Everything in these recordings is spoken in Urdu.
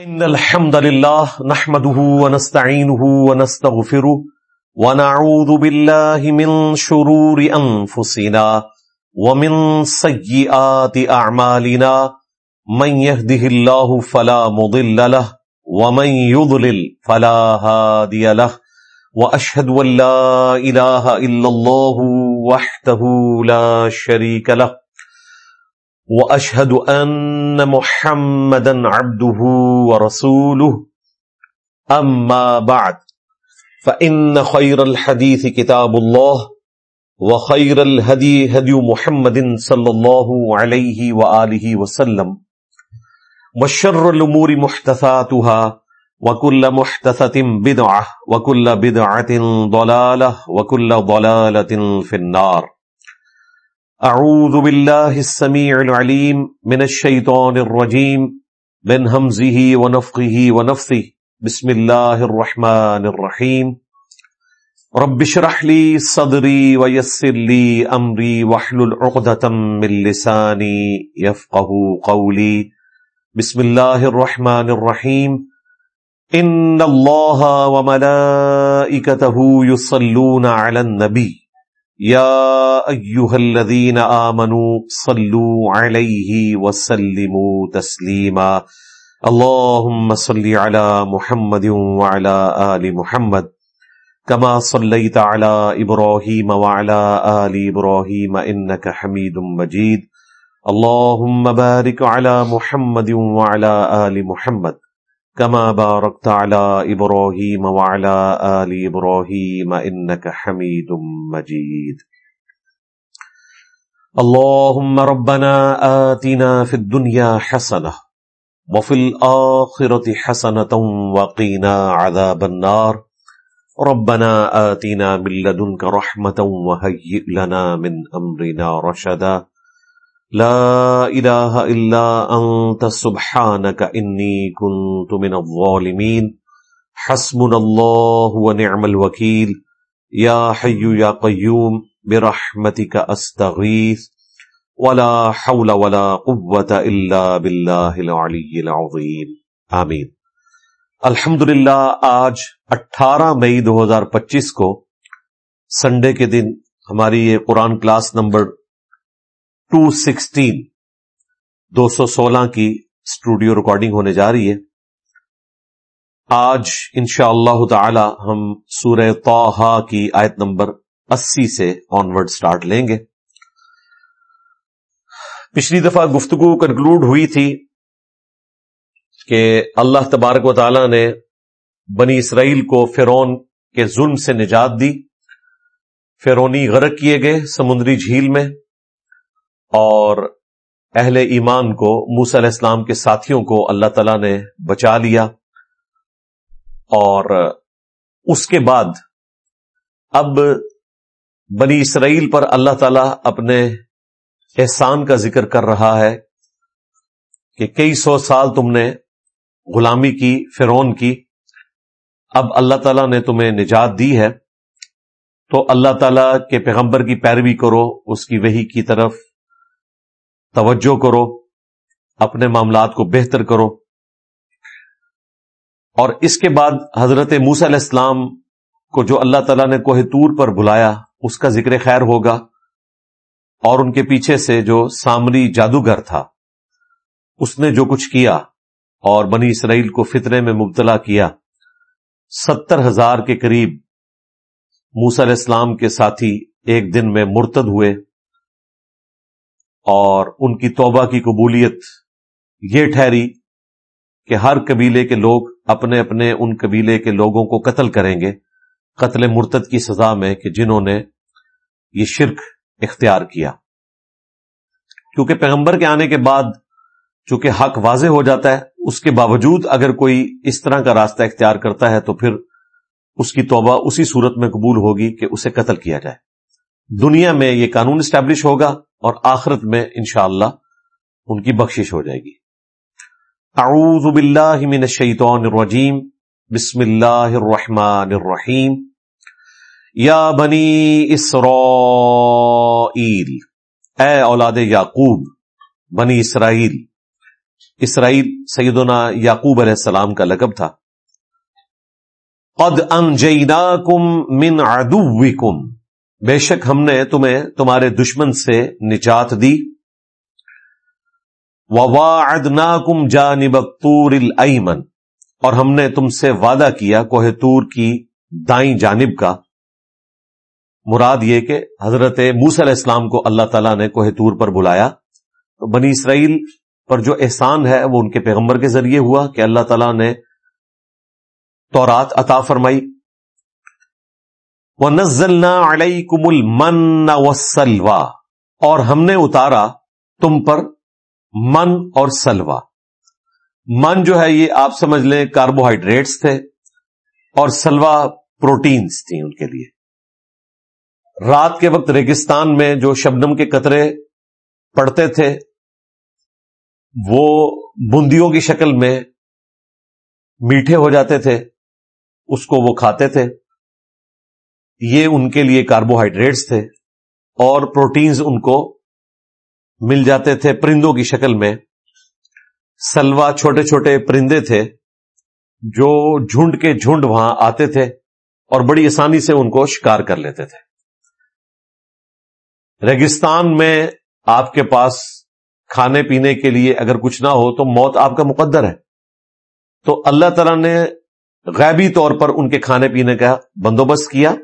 إن الحمد لله نحمده ونستعينه ونستغفره ونعوذ بالله من شرور أنفسنا ومن سيئات أعمالنا. من يهده الله فلا مضل له ومن يضلل فلا هادي له. وأشهد أن لا إله إلا الله وحده لا شريك له. واشهد ان محمدا عبده ورسوله. اما بعد فان خير الحديث كتاب الله، وخير الهدي هدي محمد صلى الله عليه واله وسلم. وشر الامور محدثاتها، وكل محدثه بدعه وكل بدعه ضلاله وكل ضلاله في النار. اعوذ باللہ السمیع العلیم من الشیطان الرجیم من حمزه ونفقه ونفثه بسم اللہ الرحمن الرحیم. رب شرح لی صدری ویسر لی امری وحلل عقدتا من لسانی یفقه قولی. بسم اللہ الرحمن الرحیم. ان اللہ وملائکته يصلون على النبی. یا ایوہ الذین آمنوا صلو علیہ وسلموا تسلیما اللہم صلی علی محمد وعلی آل محمد كما صليت على إبراهيم وعلى آل إبراهيم إنك حميد مجيد اللهم بارك على محمد وعلى آل محمد كما باركت على إبراهيم وعلى آل إبراهيم إنك حميد مجيد. اللهم ربنا آتنا في الدنيا حسنة وفي الآخرة حسنة وقينا عذاب النار. ربنا آتنا من لدنك رحمة وهيئ لنا من أمرنا رشدا. لا الہ الا انت سبحانک انی کنت من الظالمین حسبنا اللہ ونعم الوکیل یا حی یا قیوم برحمتک استغیث ولا حول ولا قوة الا باللہ العلی العظیم آمین الحمدللہ، آج اٹھارہ مئی دو ہزار پچیس کو سنڈے کے دن ہماری یہ Quran class number two sixteen دو سو سولہ کی اسٹوڈیو ریکارڈنگ ہونے جا رہی ہے۔ آج ان شاء اللہ تعالی ہم سورہ توحا کی آیت نمبر اسی سے آنورڈ سٹارٹ لیں گے۔ پچھلی دفعہ گفتگو کنکلوڈ ہوئی تھی کہ اللہ تبارک و تعالی نے بنی اسرائیل کو فرون کے ظلم سے نجات دی۔ فرونی غرق کیے گئے سمندری جھیل میں۔ اور اہل ایمان کو موس علیہ السلام کے ساتھیوں کو اللہ تعالی نے بچا لیا اور اس کے بعد اب بنی اسرائیل پر اللہ تعالی اپنے احسان کا ذکر کر رہا ہے کہ کئی سو سال تم نے غلامی کی فرون کی، اب اللہ تعالیٰ نے تمہیں نجات دی ہے تو اللہ تعالی کے پیغمبر کی پیروی کرو، اس کی وہی کی طرف توجہ کرو، اپنے معاملات کو بہتر کرو۔ اور اس کے بعد حضرت موس علیہ السلام کو جو اللہ تعالیٰ نے کوہ تور پر بلایا، اس کا ذکر خیر ہوگا۔ اور ان کے پیچھے سے جو سامری جادوگر تھا، اس نے جو کچھ کیا اور بنی اسرائیل کو فطرے میں مبتلا کیا۔ ستر ہزار کے قریب موس علیہ السلام کے ساتھی ایک دن میں مرتد ہوئے۔ اور ان کی توبہ کی قبولیت یہ ٹھہری کہ ہر قبیلے کے لوگ اپنے اپنے ان قبیلے کے لوگوں کو قتل کریں گے، قتل مرتد کی سزا میں کہ جنہوں نے یہ شرک اختیار کیا۔ کیونکہ پیغمبر کے آنے کے بعد چونکہ حق واضح ہو جاتا ہے، اس کے باوجود اگر کوئی اس طرح کا راستہ اختیار کرتا ہے تو پھر اس کی توبہ اسی صورت میں قبول ہوگی کہ اسے قتل کیا جائے۔ دنیا میں یہ قانون اسٹیبلش ہوگا۔ اور آخرت میں انشاءاللہ ان کی بخشش ہو جائے گی۔ اعوذ باللہ من الشیطان الرجیم۔ بسم اللہ الرحمن الرحیم۔ یا بنی اسرائیل۔ اے اولاد یعقوب، بنی اسرائیل۔ اسرائیل سیدنا یعقوب علیہ السلام کا لقب تھا۔ قد انجیناکم من عدوکم۔ بے شک ہم نے تمہیں تمہارے دشمن سے نجات دی۔ وواعدناکم جانب الطور الایمن اور ہم نے تم سے وعدہ کیا کوہ تور کی دائیں جانب کا۔ مراد یہ کہ حضرت موس علیہ السلام کو اللہ تعالیٰ نے کوہ تور پر بلایا۔ تو بنی اسرائیل پر جو احسان ہے وہ ان کے پیغمبر کے ذریعے ہوا کہ اللہ تعالیٰ نے تورات عطا فرمائی۔ وہ نزلنا علیہ کمل من سلوا اور ہم نے اتارا تم پر من اور سلوا من جو ہے یہ آپ سمجھ لیں کاربوہائیڈریٹس تھے اور سلوا پروٹینز تھیں ان کے لیے۔ رات کے وقت ریگستان میں جو شبنم کے قطرے پڑتے تھے، وہ بندیوں کی شکل میں میٹھے ہو جاتے تھے، اس کو وہ کھاتے تھے۔ یہ ان کے لیے کاربوہائیڈریٹس تھے اور پروٹینز ان کو مل جاتے تھے پرندوں کی شکل میں۔ سلوا چھوٹے چھوٹے پرندے تھے جو جھنڈ کے جھنڈ وہاں آتے تھے اور بڑی آسانی سے ان کو شکار کر لیتے تھے۔ ریگستان میں آپ کے پاس کھانے پینے کے لیے اگر کچھ نہ ہو تو موت آپ کا مقدر ہے۔ تو اللہ تعالی نے غیبی طور پر ان کے کھانے پینے کا بندوبست کیا۔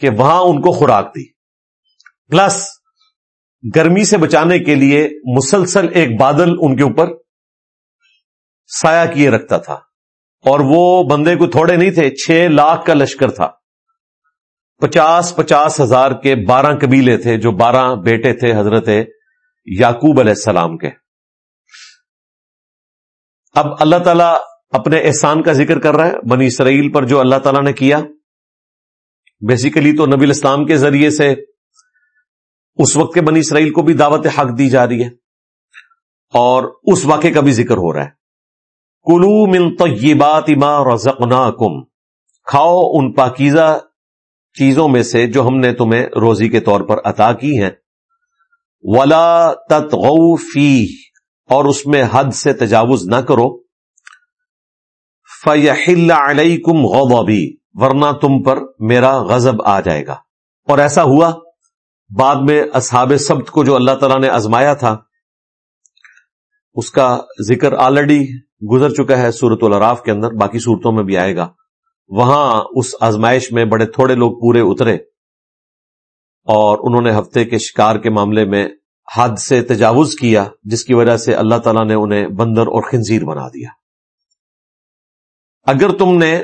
کہ وہاں ان کو خوراک دی۔ پلس گرمی سے بچانے کے لیے مسلسل ایک بادل ان کے اوپر سایہ کیے رکھتا تھا اور وہ بندے کو تھوڑے نہیں تھے، چھ لاکھ کا لشکر تھا۔ پچاس پچاس ہزار کے بارہ قبیلے تھے جو بارہ بیٹے تھے حضرت یعقوب علیہ السلام کے۔ اب اللہ تعالیٰ اپنے احسان کا ذکر کر رہا ہے، بنی اسرائیل پر جو اللہ تعالیٰ نے کیا بیسیکلی تو نبی الاسلام کے ذریعے سے اس وقت کے بنی اسرائیل کو بھی دعوت حق دی جا رہی ہے اور اس واقعے کا بھی ذکر ہو رہا ہے۔ کلو من طیبات ما رزقناکم۔ کھاؤ ان پاکیزہ چیزوں میں سے جو ہم نے تمہیں روزی کے طور پر عطا کی ہیں۔ ولا تتغو فی اور اس میں حد سے تجاوز نہ کرو۔ فیحل علیکم غضبی۔ ورنہ تم پر میرا غضب آ جائے گا۔ اور ایسا ہوا، بعد میں اصحاب سبت کو جو اللہ تعالیٰ نے آزمایا تھا، اس کا ذکر آلریڈی گزر چکا ہے سورت الراف کے اندر، باقی صورتوں میں بھی آئے گا۔ وہاں اس آزمائش میں بڑے تھوڑے لوگ پورے اترے اور انہوں نے ہفتے کے شکار کے معاملے میں حد سے تجاوز کیا، جس کی وجہ سے اللہ تعالیٰ نے انہیں بندر اور خنزیر بنا دیا۔ اگر تم نے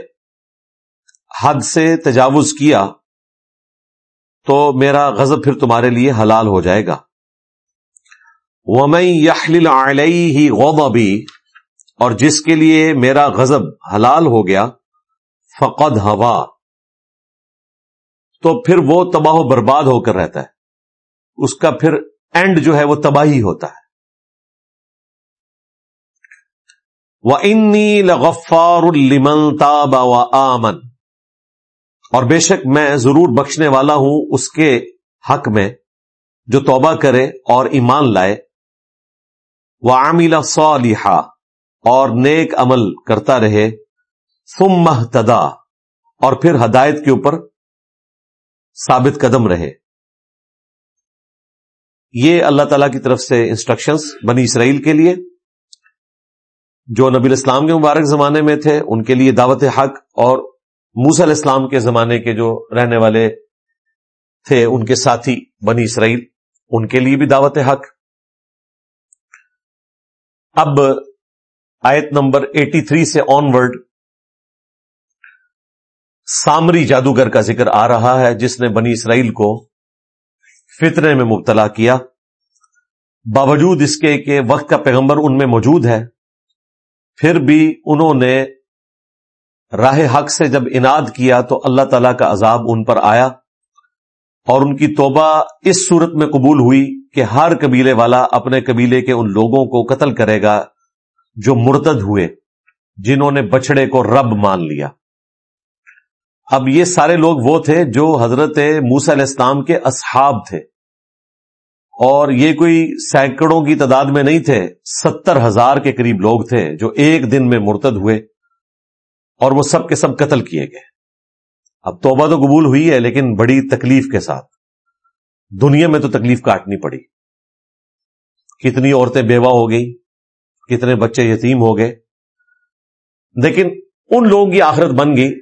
حد سے تجاوز کیا تو میرا غضب پھر تمہارے لیے حلال ہو جائے گا۔ وہ میں یخل ہی اور جس کے لیے میرا غضب حلال ہو گیا، فقد ہوا تو پھر وہ تباہ و برباد ہو کر رہتا ہے۔ اس کا پھر اینڈ جو ہے وہ تباہی ہوتا ہے۔ وہ انی لغفار المن تاب و آمن اور بے شک میں ضرور بخشنے والا ہوں اس کے حق میں، جو توبہ کرے اور ایمان لائے۔ وہ عاملہ اور نیک عمل کرتا رہے۔ ثم محتدا اور پھر ہدایت کے اوپر ثابت قدم رہے۔ یہ اللہ تعالی کی طرف سے انسٹرکشنز بنی اسرائیل کے لیے۔ جو نبی الاسلام کے مبارک زمانے میں تھے، ان کے لیے دعوت حق اور موس علیہ السلام کے زمانے کے جو رہنے والے تھے، ان کے ساتھی بنی اسرائیل، ان کے لیے بھی دعوت حق۔ اب آیت نمبر ایٹی تھری سے آن ورڈ سامری جادوگر کا ذکر آ رہا ہے، جس نے بنی اسرائیل کو فتنے میں مبتلا کیا۔ باوجود اس کے کہ وقت کا پیغمبر ان میں موجود ہے، پھر بھی انہوں نے راہ حق سے جب اناد کیا تو اللہ تعالی کا عذاب ان پر آیا اور ان کی توبہ اس صورت میں قبول ہوئی کہ ہر قبیلے والا اپنے قبیلے کے ان لوگوں کو قتل کرے گا جو مرتد ہوئے، جنہوں نے بچڑے کو رب مان لیا۔ اب یہ سارے لوگ وہ تھے جو حضرت موس علیہ السلام کے اصحاب تھے۔ اور یہ کوئی سینکڑوں کی تعداد میں نہیں تھے، ستر ہزار کے قریب لوگ تھے جو ایک دن میں مرتد ہوئے۔ اور وہ سب کے سب قتل کیے گئے۔ اب توبہ تو قبول ہوئی ہے، لیکن بڑی تکلیف کے ساتھ۔ دنیا میں تو تکلیف کاٹنی پڑی۔ کتنی عورتیں بیوہ ہو گئی کتنے بچے یتیم ہو گئے۔ لیکن ان لوگوں کی آخرت بن گئی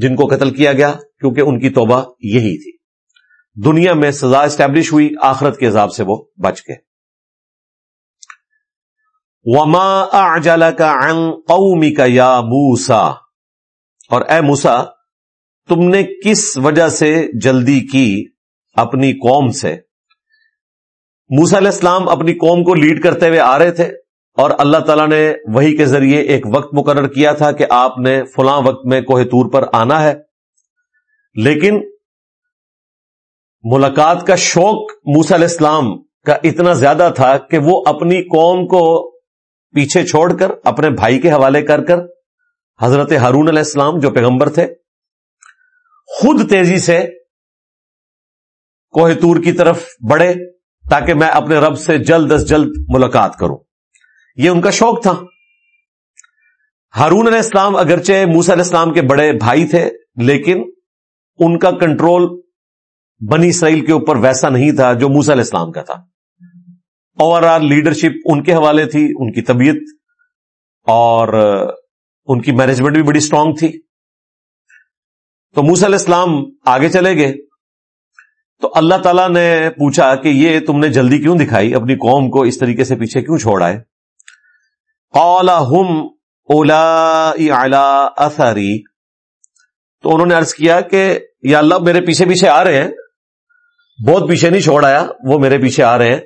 جن کو قتل کیا گیا، کیونکہ ان کی توبہ یہی تھی۔ دنیا میں سزا اسٹیبلش ہوئی، آخرت کے حساب سے وہ بچ گئے۔ وما کا قومی کا یا موسا اور اے موسا تم نے کس وجہ سے جلدی کی اپنی قوم سے؟ موسا علیہ السلام اپنی قوم کو لیڈ کرتے ہوئے آ رہے تھے اور اللہ تعالیٰ نے وہی کے ذریعے ایک وقت مقرر کیا تھا کہ آپ نے فلاں وقت میں کوہ تور پر آنا ہے۔ لیکن ملاقات کا شوق موسا علیہ السلام کا اتنا زیادہ تھا کہ وہ اپنی قوم کو پیچھے چھوڑ کر، اپنے بھائی کے حوالے کر کر حضرت ہارون علیہ السلام جو پیغمبر تھے، خود تیزی سے کوہ تور کی طرف بڑھے تاکہ میں اپنے رب سے جلد از جلد ملاقات کروں۔ یہ ان کا شوق تھا۔ ہارون علیہ السلام اگرچہ موسا علیہ السلام کے بڑے بھائی تھے، لیکن ان کا کنٹرول بنی اسرائیل کے اوپر ویسا نہیں تھا جو موسا علیہ السلام کا تھا۔ اوور آل لیڈرشپ ان کے حوالے تھی، ان کی طبیعت اور ان کی مینجمنٹ بھی بڑی اسٹرانگ تھی۔ تو موسا علیہ السلام آگے چلے گئے۔ تو اللہ تعالیٰ نے پوچھا کہ یہ تم نے جلدی کیوں دکھائی؟ اپنی قوم کو اس طریقے سے پیچھے کیوں چھوڑ آئے ہم اولا اثری۔ تو انہوں نے ارض کیا کہ یا اللہ میرے پیچھے پیچھے آ رہے ہیں۔ بہت پیچھے نہیں چھوڑ آیا، وہ میرے پیچھے آ رہے ہیں۔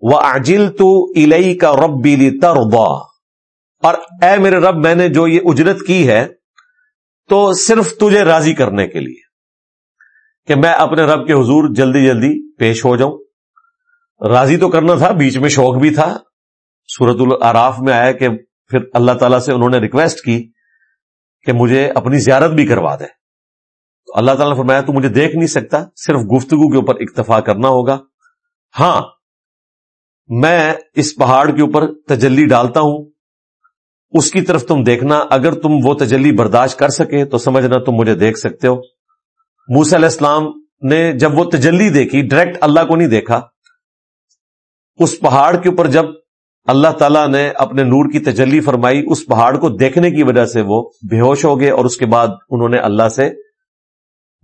وہ اجل تو الئی کا رب بیلی اور اے میرے رب، میں نے جو یہ اجرت کی ہے، تو صرف تجھے راضی کرنے کے لیے کہ میں اپنے رب کے حضور جلدی جلدی پیش ہو جاؤں۔ راضی تو کرنا تھا، بیچ میں شوق بھی تھا۔ سورت العراف میں آیا کہ پھر اللہ تعالیٰ سے انہوں نے ریکویسٹ کی کہ مجھے اپنی زیارت بھی کروا دے۔ تو اللہ تعالیٰ نے فرمایا، تو مجھے دیکھ نہیں سکتا، صرف گفتگو کے اوپر اکتفا کرنا ہوگا۔ ہاں میں اس پہاڑ کے اوپر تجلی ڈالتا ہوں۔ اس کی طرف تم دیکھنا، اگر تم وہ تجلی برداشت کر سکے تو سمجھنا تم مجھے دیکھ سکتے ہو۔ موس علیہ السلام نے جب وہ تجلی دیکھی ڈائریکٹ اللہ کو نہیں دیکھا، اس پہاڑ کے اوپر جب اللہ تعالیٰ نے اپنے نور کی تجلی فرمائی، اس پہاڑ کو دیکھنے کی وجہ سے وہ بے ہوش ہو گئے اور اس کے بعد انہوں نے اللہ سے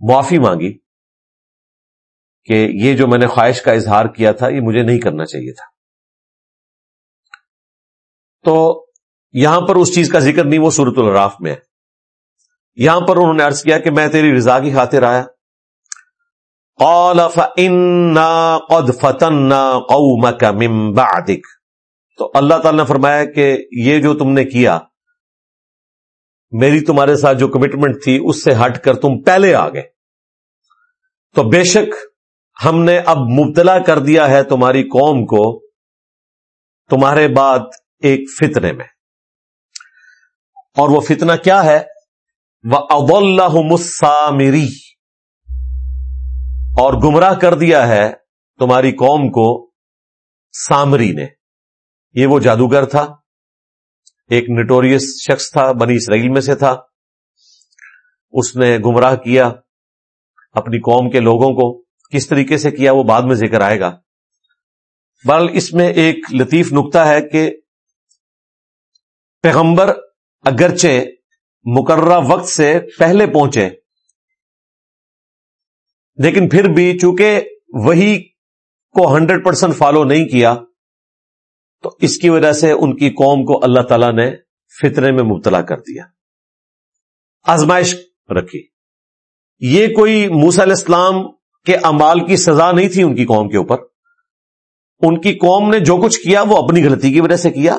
معافی مانگی کہ یہ جو میں نے خواہش کا اظہار کیا تھا، یہ مجھے نہیں کرنا چاہیے تھا۔ تو یہاں پر اس چیز کا ذکر نہیں، وہ صورت الراف میں ہے۔ یہاں پر انہوں نے ارض کیا کہ میں تیری رضا کی خاطر آیا۔ قد فتنا قومك من بعدك۔ تو اللہ تعالی نے فرمایا کہ یہ جو تم نے کیا، میری تمہارے ساتھ جو کمٹمنٹ تھی، اس سے ہٹ کر تم پہلے آ گئے۔ تو بے شک ہم نے اب مبتلا کر دیا ہے تمہاری قوم کو، تمہارے بعد ایک فتنے میں۔ اور وہ فتنہ کیا ہے؟ وہ اب اللہ مسامری اور گمراہ کر دیا ہے تمہاری قوم کو سامری نے۔ یہ وہ جادوگر تھا۔ ایک نٹوریس شخص تھا، بنی اسرائیل میں سے تھا۔ اس نے گمراہ کیا اپنی قوم کے لوگوں کو۔ کس طریقے سے کیا وہ بعد میں ذکر آئے گا۔ بہرحال اس میں ایک لطیف نقطہ ہے کہ پیغمبر اگرچہ مقررہ وقت سے پہلے پہنچے، لیکن پھر بھی چونکہ وہی کو ہنڈریڈ پرسینٹ فالو نہیں کیا، تو اس کی وجہ سے ان کی قوم کو اللہ تعالی نے فطرے میں مبتلا کر دیا۔ آزمائش رکھی۔ یہ کوئی موس علیہ السلام کے امال کی سزا نہیں تھی ان کی قوم کے اوپر۔ ان کی قوم نے جو کچھ کیا وہ اپنی غلطی کی وجہ سے کیا۔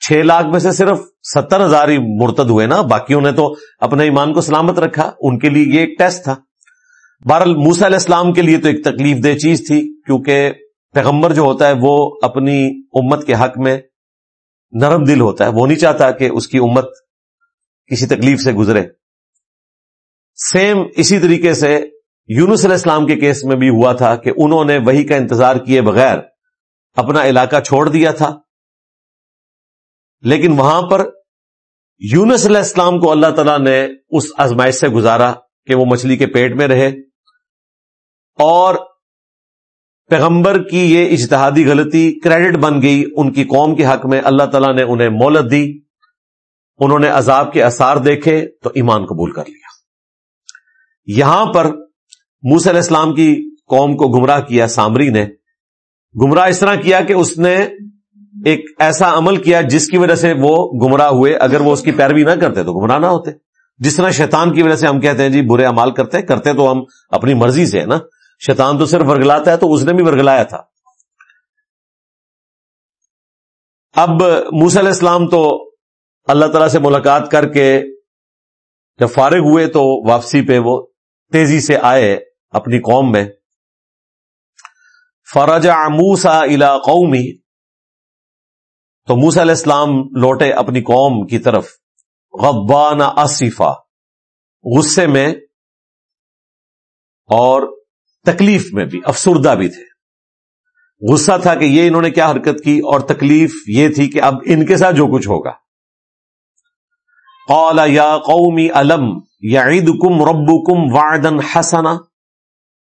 چھ لاکھ میں سے صرف ستر ہزار ہی مرتد ہوئے نا، باقیوں نے تو اپنے ایمان کو سلامت رکھا، ان کے لیے یہ ایک ٹیسٹ تھا۔ بہرحال موسا علیہ السلام کے لیے تو ایک تکلیف دہ چیز تھی، کیونکہ پیغمبر جو ہوتا ہے وہ اپنی امت کے حق میں نرم دل ہوتا ہے، وہ نہیں چاہتا کہ اس کی امت کسی تکلیف سے گزرے۔ سیم اسی طریقے سے یونس علیہ السلام کے کیس میں بھی ہوا تھا کہ انہوں نے وہی کا انتظار کیے بغیر اپنا علاقہ چھوڑ دیا تھا۔ لیکن وہاں پر یونس علیہ السلام کو اللہ تعالیٰ نے اس آزمائش سے گزارا کہ وہ مچھلی کے پیٹ میں رہے اور پیغمبر کی یہ اجتہادی غلطی کریڈٹ بن گئی، ان کی قوم کے حق میں اللہ تعالیٰ نے انہیں مولت دی، انہوں نے عذاب کے اثار دیکھے تو ایمان قبول کر لیا۔ یہاں پر موس علیہ السلام کی قوم کو گمراہ کیا، سامری نے گمراہ اس طرح کیا کہ اس نے ایک ایسا عمل کیا جس کی وجہ سے وہ گمراہ ہوئے۔ اگر وہ اس کی پیروی نہ کرتے تو گمراہ نہ ہوتے۔ جس طرح شیطان کی وجہ سے ہم کہتے ہیں جی برے امال کرتے ہیں، کرتے تو ہم اپنی مرضی سے ہے نا۔ شیطان تو صرف ورگلاتا ہے تو اس نے بھی ورگلایا تھا۔ اب موس علیہ السلام تو اللہ تعالی سے ملاقات کر کے جب فارغ ہوئے تو واپسی پہ وہ تیزی سے آئے اپنی قوم میں۔ فرجا موسا الا قومی تو موسا علیہ السلام لوٹے اپنی قوم کی طرف۔ غبان آصفا غصے میں اور تکلیف میں بھی، افسردہ بھی تھے۔ غصہ تھا کہ یہ انہوں نے کیا حرکت کی اور تکلیف یہ تھی کہ اب ان کے ساتھ جو کچھ ہوگا۔ قال یا قومی علم یا عید کم رب کم وادن حسنا۔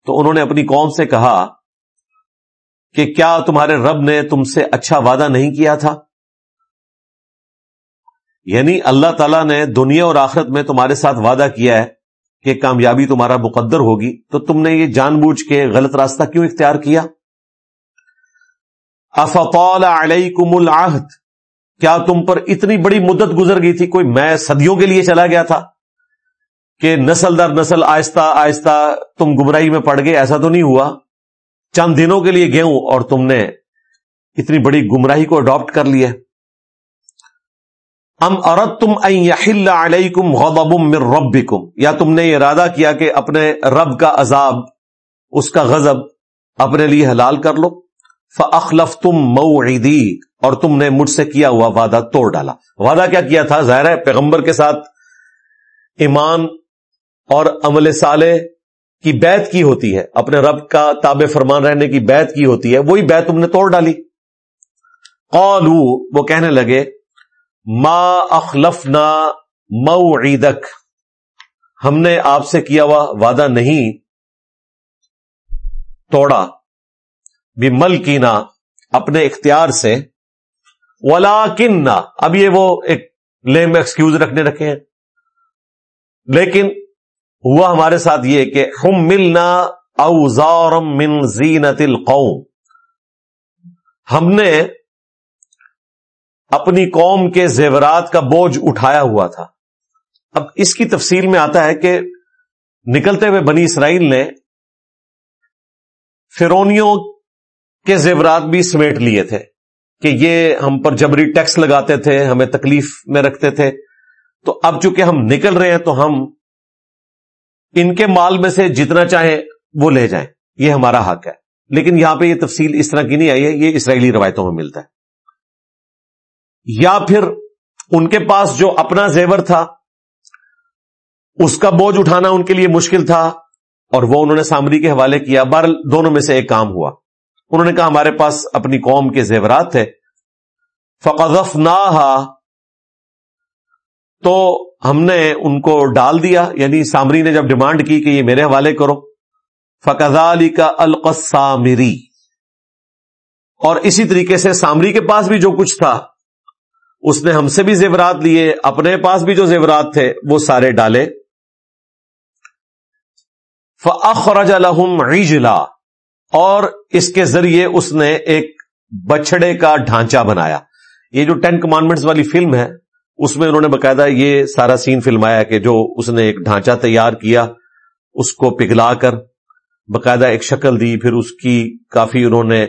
تو انہوں نے اپنی قوم سے کہا کہ کیا تمہارے رب نے تم سے اچھا وعدہ نہیں کیا تھا؟ یعنی اللہ تعالیٰ نے دنیا اور آخرت میں تمہارے ساتھ وعدہ کیا ہے کہ کامیابی تمہارا مقدر ہوگی، تو تم نے یہ جان بوجھ کے غلط راستہ کیوں اختیار کیا؟ افطول علیکم العہد کیا تم پر اتنی بڑی مدت گزر گئی تھی کوئی میں صدیوں کے لیے چلا گیا تھا کہ نسل در نسل آہستہ آہستہ تم گمراہی میں پڑ گئے؟ ایسا تو نہیں ہوا۔ چند دنوں کے لیے گئے اور تم نے اتنی بڑی گمراہی کو اڈاپٹ کر لیا۔ ام عورت تم علیکم غضب من ربکم۔ یا تم نے ارادہ کیا کہ اپنے رب کا عذاب، اس کا غضب اپنے لیے حلال کر لو۔ فخلف تم موعدی، اور تم نے مجھ سے کیا ہوا وعدہ توڑ ڈالا۔ وعدہ کیا کیا تھا؟ ظاہر ہے پیغمبر کے ساتھ ایمان اور عمل صالح کی بیت کی ہوتی ہے۔ اپنے رب کا تاب فرمان رہنے کی بیت کی ہوتی ہے۔ وہی بیت تم نے توڑ ڈالی۔ قالو، وہ کہنے لگے ما اخلفنا موعدک۔ ہم نے آپ سے کیا ہوا وعدہ نہیں توڑا۔ بھی مل کینا اپنے اختیار سے۔ ولا اب یہ وہ ایک لیم ایکسکیوز رکھنے رکھے ہیں۔ لیکن ہوا ہمارے ساتھ یہ کہ ہم ملنا اوزارم من زینت القوم۔ ہم نے اپنی قوم کے زیورات کا بوجھ اٹھایا ہوا تھا۔ اب اس کی تفصیل میں آتا ہے کہ نکلتے ہوئے بنی اسرائیل نے فرونیوں کے زیورات بھی سمیٹ لیے تھے کہ یہ ہم پر جبری ٹیکس لگاتے تھے، ہمیں تکلیف میں رکھتے تھے۔ تو اب چونکہ ہم نکل رہے ہیں تو ہم ان کے مال میں سے جتنا چاہیں وہ لے جائیں۔ یہ ہمارا حق ہے۔ لیکن یہاں پہ یہ تفصیل اس طرح کی نہیں آئی ہے، یہ اسرائیلی روایتوں میں ملتا ہے۔ یا پھر ان کے پاس جو اپنا زیور تھا، اس کا بوجھ اٹھانا ان کے لیے مشکل تھا، اور وہ انہوں نے سامری کے حوالے کیا۔ بار دونوں میں سے ایک کام ہوا۔ انہوں نے کہا، ہمارے پاس اپنی قوم کے زیورات تھے۔ فقذف نہ تو ہم نے ان کو ڈال دیا۔ یعنی سامری نے جب ڈیمانڈ کی کہ یہ میرے حوالے کرو فقضا علی کا القسامری اور اسی طریقے سے سامری کے پاس بھی جو کچھ تھا اس نے ہم سے بھی زیورات لیے، اپنے پاس بھی جو زیورات تھے، وہ سارے ڈالے۔ فخرج الحم عجلا، اور اس کے ذریعے اس نے ایک بچڑے کا ڈھانچہ بنایا۔ یہ جو ٹین کمانڈمنٹس والی فلم ہے، اس میں انہوں نے باقاعدہ یہ سارا سین فلمایا کہ جو اس نے ایک ڈھانچہ تیار کیا، اس کو پگھلا کر، باقاعدہ ایک شکل دی، پھر اس کی کافی انہوں نے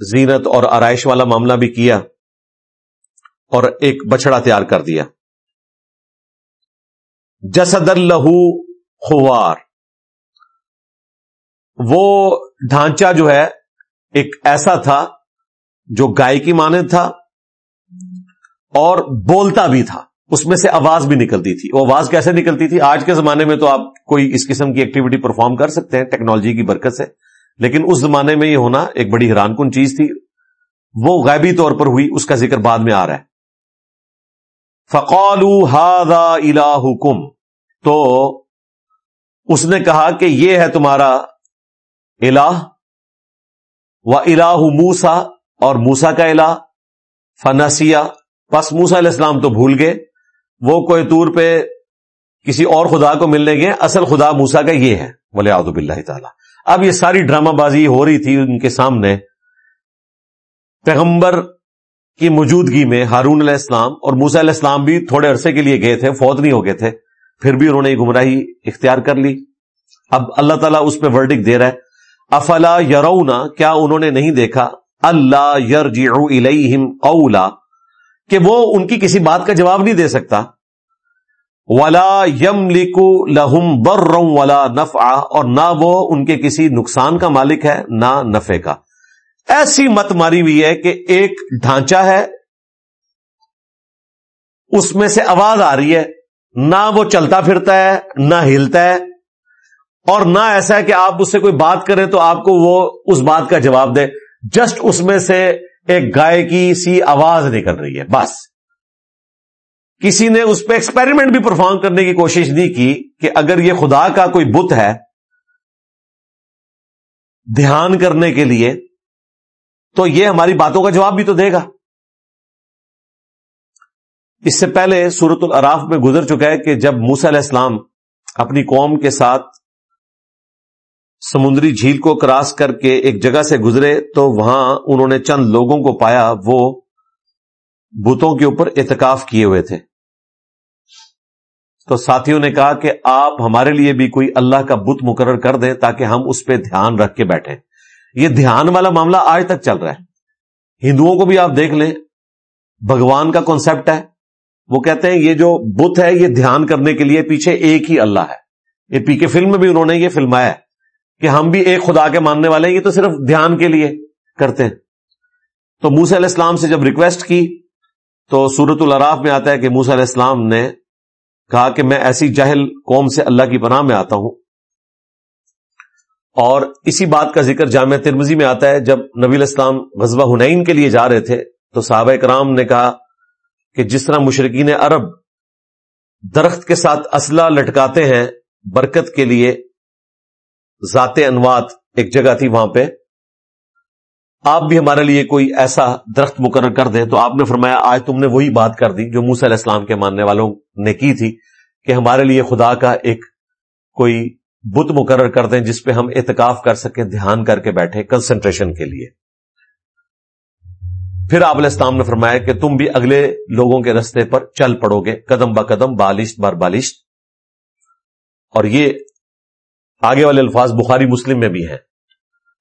زینت اور آرائش والا معاملہ بھی کیا۔ اور ایک بچڑا تیار کر دیا۔ جسد اللہ خوار۔ وہ ڈھانچہ جو ہے، ایک ایسا تھا جو گائے کی مانند تھا اور بولتا بھی تھا۔ اس میں سے آواز بھی نکلتی تھی۔ وہ آواز کیسے نکلتی تھی؟ آج کے زمانے میں تو آپ کوئی اس قسم کی ایکٹیویٹی پرفارم کر سکتے ہیں ٹیکنالوجی کی برکت سے۔ لیکن اس زمانے میں یہ ہونا ایک بڑی حیران کن چیز تھی۔ وہ غیبی طور پر ہوئی، اس کا ذکر بعد میں آ رہا ہے۔ فقالو ہادا الہ تو اس نے کہا کہ یہ ہے تمہارا الہ۔ و الہ موسا اور موسا کا الہ۔ فنسیا۔ پس موسا علیہ السلام تو بھول گئے۔ وہ کوئی طور پہ کسی اور خدا کو ملنے گئے۔ اصل خدا موسا کا یہ ہے۔ بولے آدب اللہ تعالی۔ اب یہ ساری ڈرامہ بازی ہو رہی تھی ان کے سامنے۔ پیغمبر کی موجودگی میں ہارون علیہ السلام اور موسا علیہ السلام بھی تھوڑے عرصے کے لیے گئے تھے، فوت نہیں ہو گئے تھے، پھر بھی انہوں نے گمراہی اختیار کر لی۔ اب اللہ تعالیٰ اس پہ ورڈک دے رہا ہے۔ افلا یرونا، کیا انہوں نے نہیں دیکھا؟ اللہ یر قولا، کہ وہ ان کی کسی بات کا جواب نہیں دے سکتا۔ ولا یم لکو لہم بر ولا نف اور نہ وہ ان کے کسی نقصان کا مالک ہے، نہ نفے کا۔ ایسی مت ماری ہوئی ہے کہ ایک ڈھانچہ ہے، اس میں سے آواز آ رہی ہے، نہ وہ چلتا پھرتا ہے، نہ ہلتا ہے، اور نہ ایسا ہے کہ آپ اس سے کوئی بات کریں تو آپ کو وہ اس بات کا جواب دے۔ جسٹ اس میں سے ایک گائے کی سی آواز نکل رہی ہے، بس۔ کسی نے اس پہ ایکسپیریمنٹ بھی پرفارم کرنے کی کوشش نہیں کی کہ اگر یہ خدا کا کوئی بت ہے، دھیان کرنے کے لیے تو یہ ہماری باتوں کا جواب بھی تو دے گا۔ اس سے پہلے سورت العراف میں گزر چکا ہے کہ جب موسا علیہ السلام اپنی قوم کے ساتھ سمندری جھیل کو کراس کر کے ایک جگہ سے گزرے تو وہاں انہوں نے چند لوگوں کو پایا، وہ بتوں کے اوپر اعتکاف کیے ہوئے تھے۔ تو ساتھیوں نے کہا کہ آپ ہمارے لیے بھی کوئی اللہ کا بت مقرر کر دیں تاکہ ہم اس پہ دھیان رکھ کے بیٹھیں۔ یہ دھیان والا معاملہ آج تک چل رہا ہے۔ ہندوؤں کو بھی آپ دیکھ لیں، بھگوان کا کانسیپٹ ہے۔ وہ کہتے ہیں یہ جو بت ہے، یہ دھیان کرنے کے لیے پیچھے ایک ہی اللہ ہے۔ یہ پی کے فلم میں بھی انہوں نے یہ فلمایا ہے کہ ہم بھی ایک خدا کے ماننے والے ہیں، یہ تو صرف دھیان کے لیے کرتے ہیں۔ تو موسی علیہ السلام سے جب ریکویسٹ کی، تو سورت العراف میں آتا ہے کہ موسی علیہ السلام نے کہا کہ میں ایسی جہل قوم سے اللہ کی پناہ میں آتا ہوں۔ اور اسی بات کا ذکر جامعہ ترمزی میں آتا ہے، جب نبی الاسلام غزوہ ہنین کے لیے جا رہے تھے، تو صحابہ کرام نے کہا کہ جس طرح مشرقین عرب درخت کے ساتھ اسلحہ لٹکاتے ہیں، برکت کے لیے ذات انوات ایک جگہ تھی وہاں پہ۔ آپ بھی ہمارے لیے کوئی ایسا درخت مقرر کر دیں تو آپ نے فرمایا، آج تم نے وہی بات کر دی جو موسی علیہ السلام کے ماننے والوں نے کی تھی کہ ہمارے لیے خدا کا ایک کوئی بت مقرر کر دیں جس پہ ہم اعتکاف کر سکیں، دھیان کر کے بیٹھے کنسنٹریشن کے لیے۔ پھر آپ علیہ السلام نے فرمایا کہ تم بھی اگلے لوگوں کے رستے پر چل پڑو گے، قدم با قدم، بالشت بار بالشت۔ اور یہ آگے والے الفاظ بخاری مسلم میں بھی ہیں۔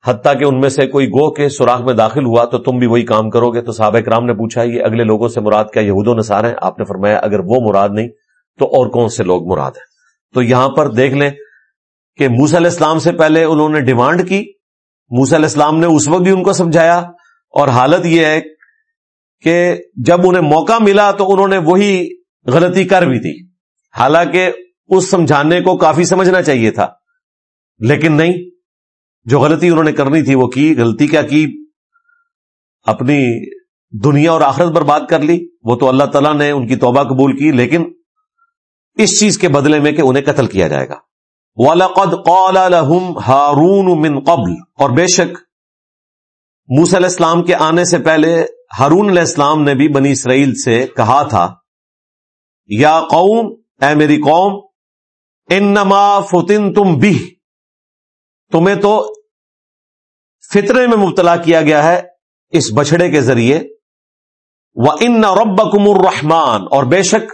حتیٰ کہ ان میں سے کوئی گو کے سوراخ میں داخل ہوا تو تم بھی وہی کام کرو گے۔ تو صحابہ کرام نے پوچھا، یہ اگلے لوگوں سے مراد کیا؟ یہود و نصار ہیں؟ آپ نے فرمایا، اگر وہ مراد نہیں تو اور کون سے لوگ مراد ہیں؟ تو یہاں پر دیکھ لیں کہ موس علیہ السلام سے پہلے انہوں نے ڈیمانڈ کی۔ موس علیہ السلام نے اس وقت بھی ان کو سمجھایا اور حالت یہ ہے کہ جب انہیں موقع ملا تو انہوں نے وہی غلطی کر بھی دی۔ حالانکہ اس سمجھانے کو کافی سمجھنا چاہیے تھا۔ لیکن نہیں، جو غلطی انہوں نے کرنی تھی وہ کی۔ غلطی کیا کی؟ اپنی دنیا اور آخرت پر بات کر لی۔ وہ تو اللہ تعالیٰ نے ان کی توبہ قبول کی، لیکن اس چیز کے بدلے میں کہ انہیں قتل کیا جائے گا۔ وَلَقَدْ قَالَ لَهُمْ هَارُونُ مِنْ قَبْلِ۔ اور بے شک، موسیٰ علیہ السلام کے آنے سے پہلے ہارون علیہ السلام نے بھی بنی اسرائیل سے کہا تھا، یا قوم، اے میری قوم، انما فتن تم بھی تمہیں تو فطرے میں مبتلا کیا گیا ہے اس بچڑے کے ذریعے۔ وہ ان رب الرحمان اور بے شک،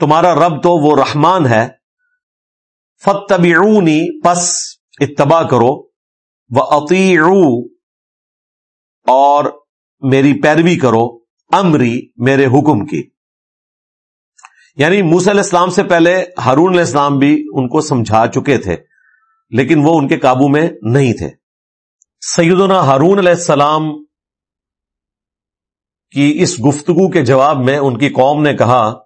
تمہارا رب تو وہ رحمان ہے۔ فتبعونی پس اتباع کرو وہ اور میری پیروی کرو امری میرے حکم کی۔ یعنی موسی علیہ السلام سے پہلے ہارون علیہ السلام بھی ان کو سمجھا چکے تھے، لیکن وہ ان کے قابو میں نہیں تھے۔ سیدنا ہارون علیہ السلام کی اس گفتگو کے جواب میں ان کی قوم نے کہا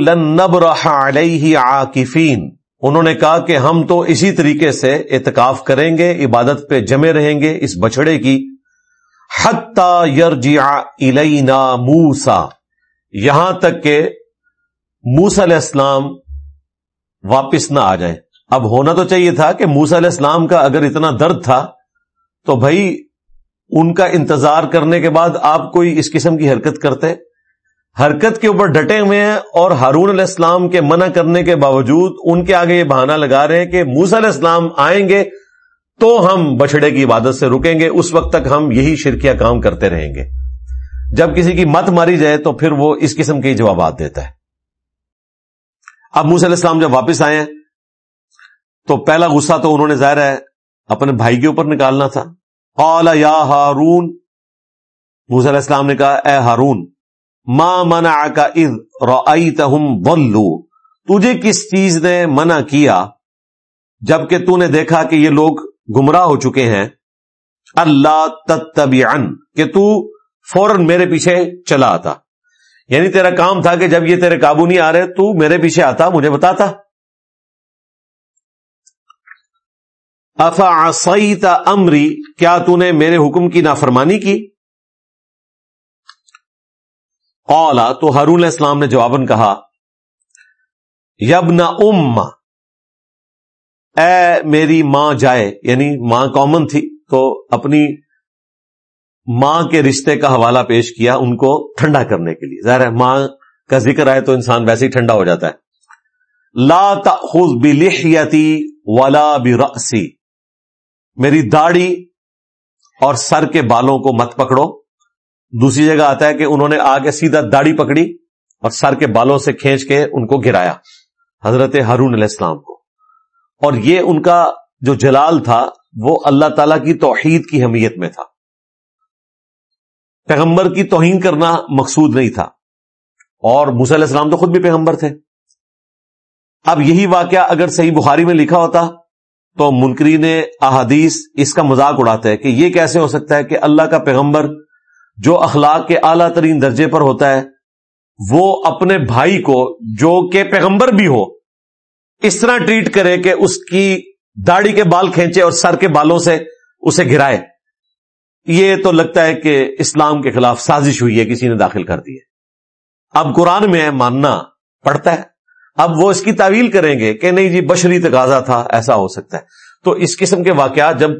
لن نبرح علیہ عاکفین۔ انہوں نے کہا کہ ہم تو اسی طریقے سے اعتکاف کریں گے، عبادت پہ جمے رہیں گے اس بچڑے کی۔ یرجع الینا موسا یہاں تک کہ موسا علیہ السلام واپس نہ آ جائیں۔ اب ہونا تو چاہیے تھا کہ موسا علیہ السلام کا اگر اتنا درد تھا، تو بھائی ان کا انتظار کرنے کے بعد آپ کوئی اس قسم کی حرکت کرتے؟ حرکت کے اوپر ڈٹے ہوئے ہیں اور ہارون علیہ السلام کے منع کرنے کے باوجود ان کے آگے یہ بہانہ لگا رہے ہیں کہ موسا علیہ السلام آئیں گے تو ہم بچڑے کی عبادت سے رکیں گے، اس وقت تک ہم یہی شرکیہ کام کرتے رہیں گے۔ جب کسی کی مت ماری جائے تو پھر وہ اس قسم کے جوابات دیتا ہے۔ اب موسی علیہ السلام جب واپس آئے تو پہلا غصہ تو انہوں نے ظاہر ہے، اپنے بھائی کے اوپر نکالنا تھا۔ قال یا ہارون۔ موسی علیہ السلام نے کہا، اے ہارون ماں منا کا تجھے کس چیز نے منع کیا جبکہ تو نے دیکھا کہ یہ لوگ گمراہ ہو چکے ہیں؟ اللہ تتبعن، کہ تو فوراً میرے پیچھے چلا آتا۔ یعنی تیرا کام تھا کہ جب یہ تیرے قابو نہیں آ رہے، تو میرے پیچھے آتا، مجھے بتاتا۔ افا امری، کیا تو نے میرے حکم کی نافرمانی کی؟ اولا تو ہارون اسلام نے جواباً کہا یب ام، اے میری ماں جائے یعنی ماں کامن تھی، تو اپنی ماں کے رشتے کا حوالہ پیش کیا ان کو ٹھنڈا کرنے کے لیے۔ ظاہر ہے، ماں کا ذکر آئے تو انسان ویسے ہی ٹھنڈا ہو جاتا ہے۔ لا تخذ بلحیتی ولا برأسی، میری داڑھی اور سر کے بالوں کو مت پکڑو۔ دوسری جگہ آتا ہے کہ انہوں نے آگے سیدھا داڑھی پکڑی اور سر کے بالوں سے کھینچ کے ان کو گرایا حضرت ہارون علیہ السلام کو۔ اور یہ ان کا جو جلال تھا، وہ اللہ تعالی کی توحید کی حمیت میں تھا۔ پیغمبر کی توہین کرنا مقصود نہیں تھا۔ اور علیہ السلام تو خود بھی پیغمبر تھے۔ اب یہی واقعہ اگر صحیح بخاری میں لکھا ہوتا، تو منکرین احادیث اس کا مذاق اڑاتے ہیں کہ یہ کیسے ہو سکتا ہے کہ اللہ کا پیغمبر جو اخلاق کے اعلیٰ ترین درجے پر ہوتا ہے، وہ اپنے بھائی کو، جو کہ پیغمبر بھی ہو، اس طرح ٹریٹ کرے کہ اس کی داڑھی کے بال کھینچے اور سر کے بالوں سے اسے گرائے۔ یہ تو لگتا ہے کہ اسلام کے خلاف سازش ہوئی ہے، کسی نے داخل کر دی ہے۔ اب قرآن میں ماننا پڑتا ہے۔ اب وہ اس کی تعویل کریں گے کہ نہیں جی بشری تقاضا تھا، ایسا ہو سکتا ہے۔ تو اس قسم کے واقعات جب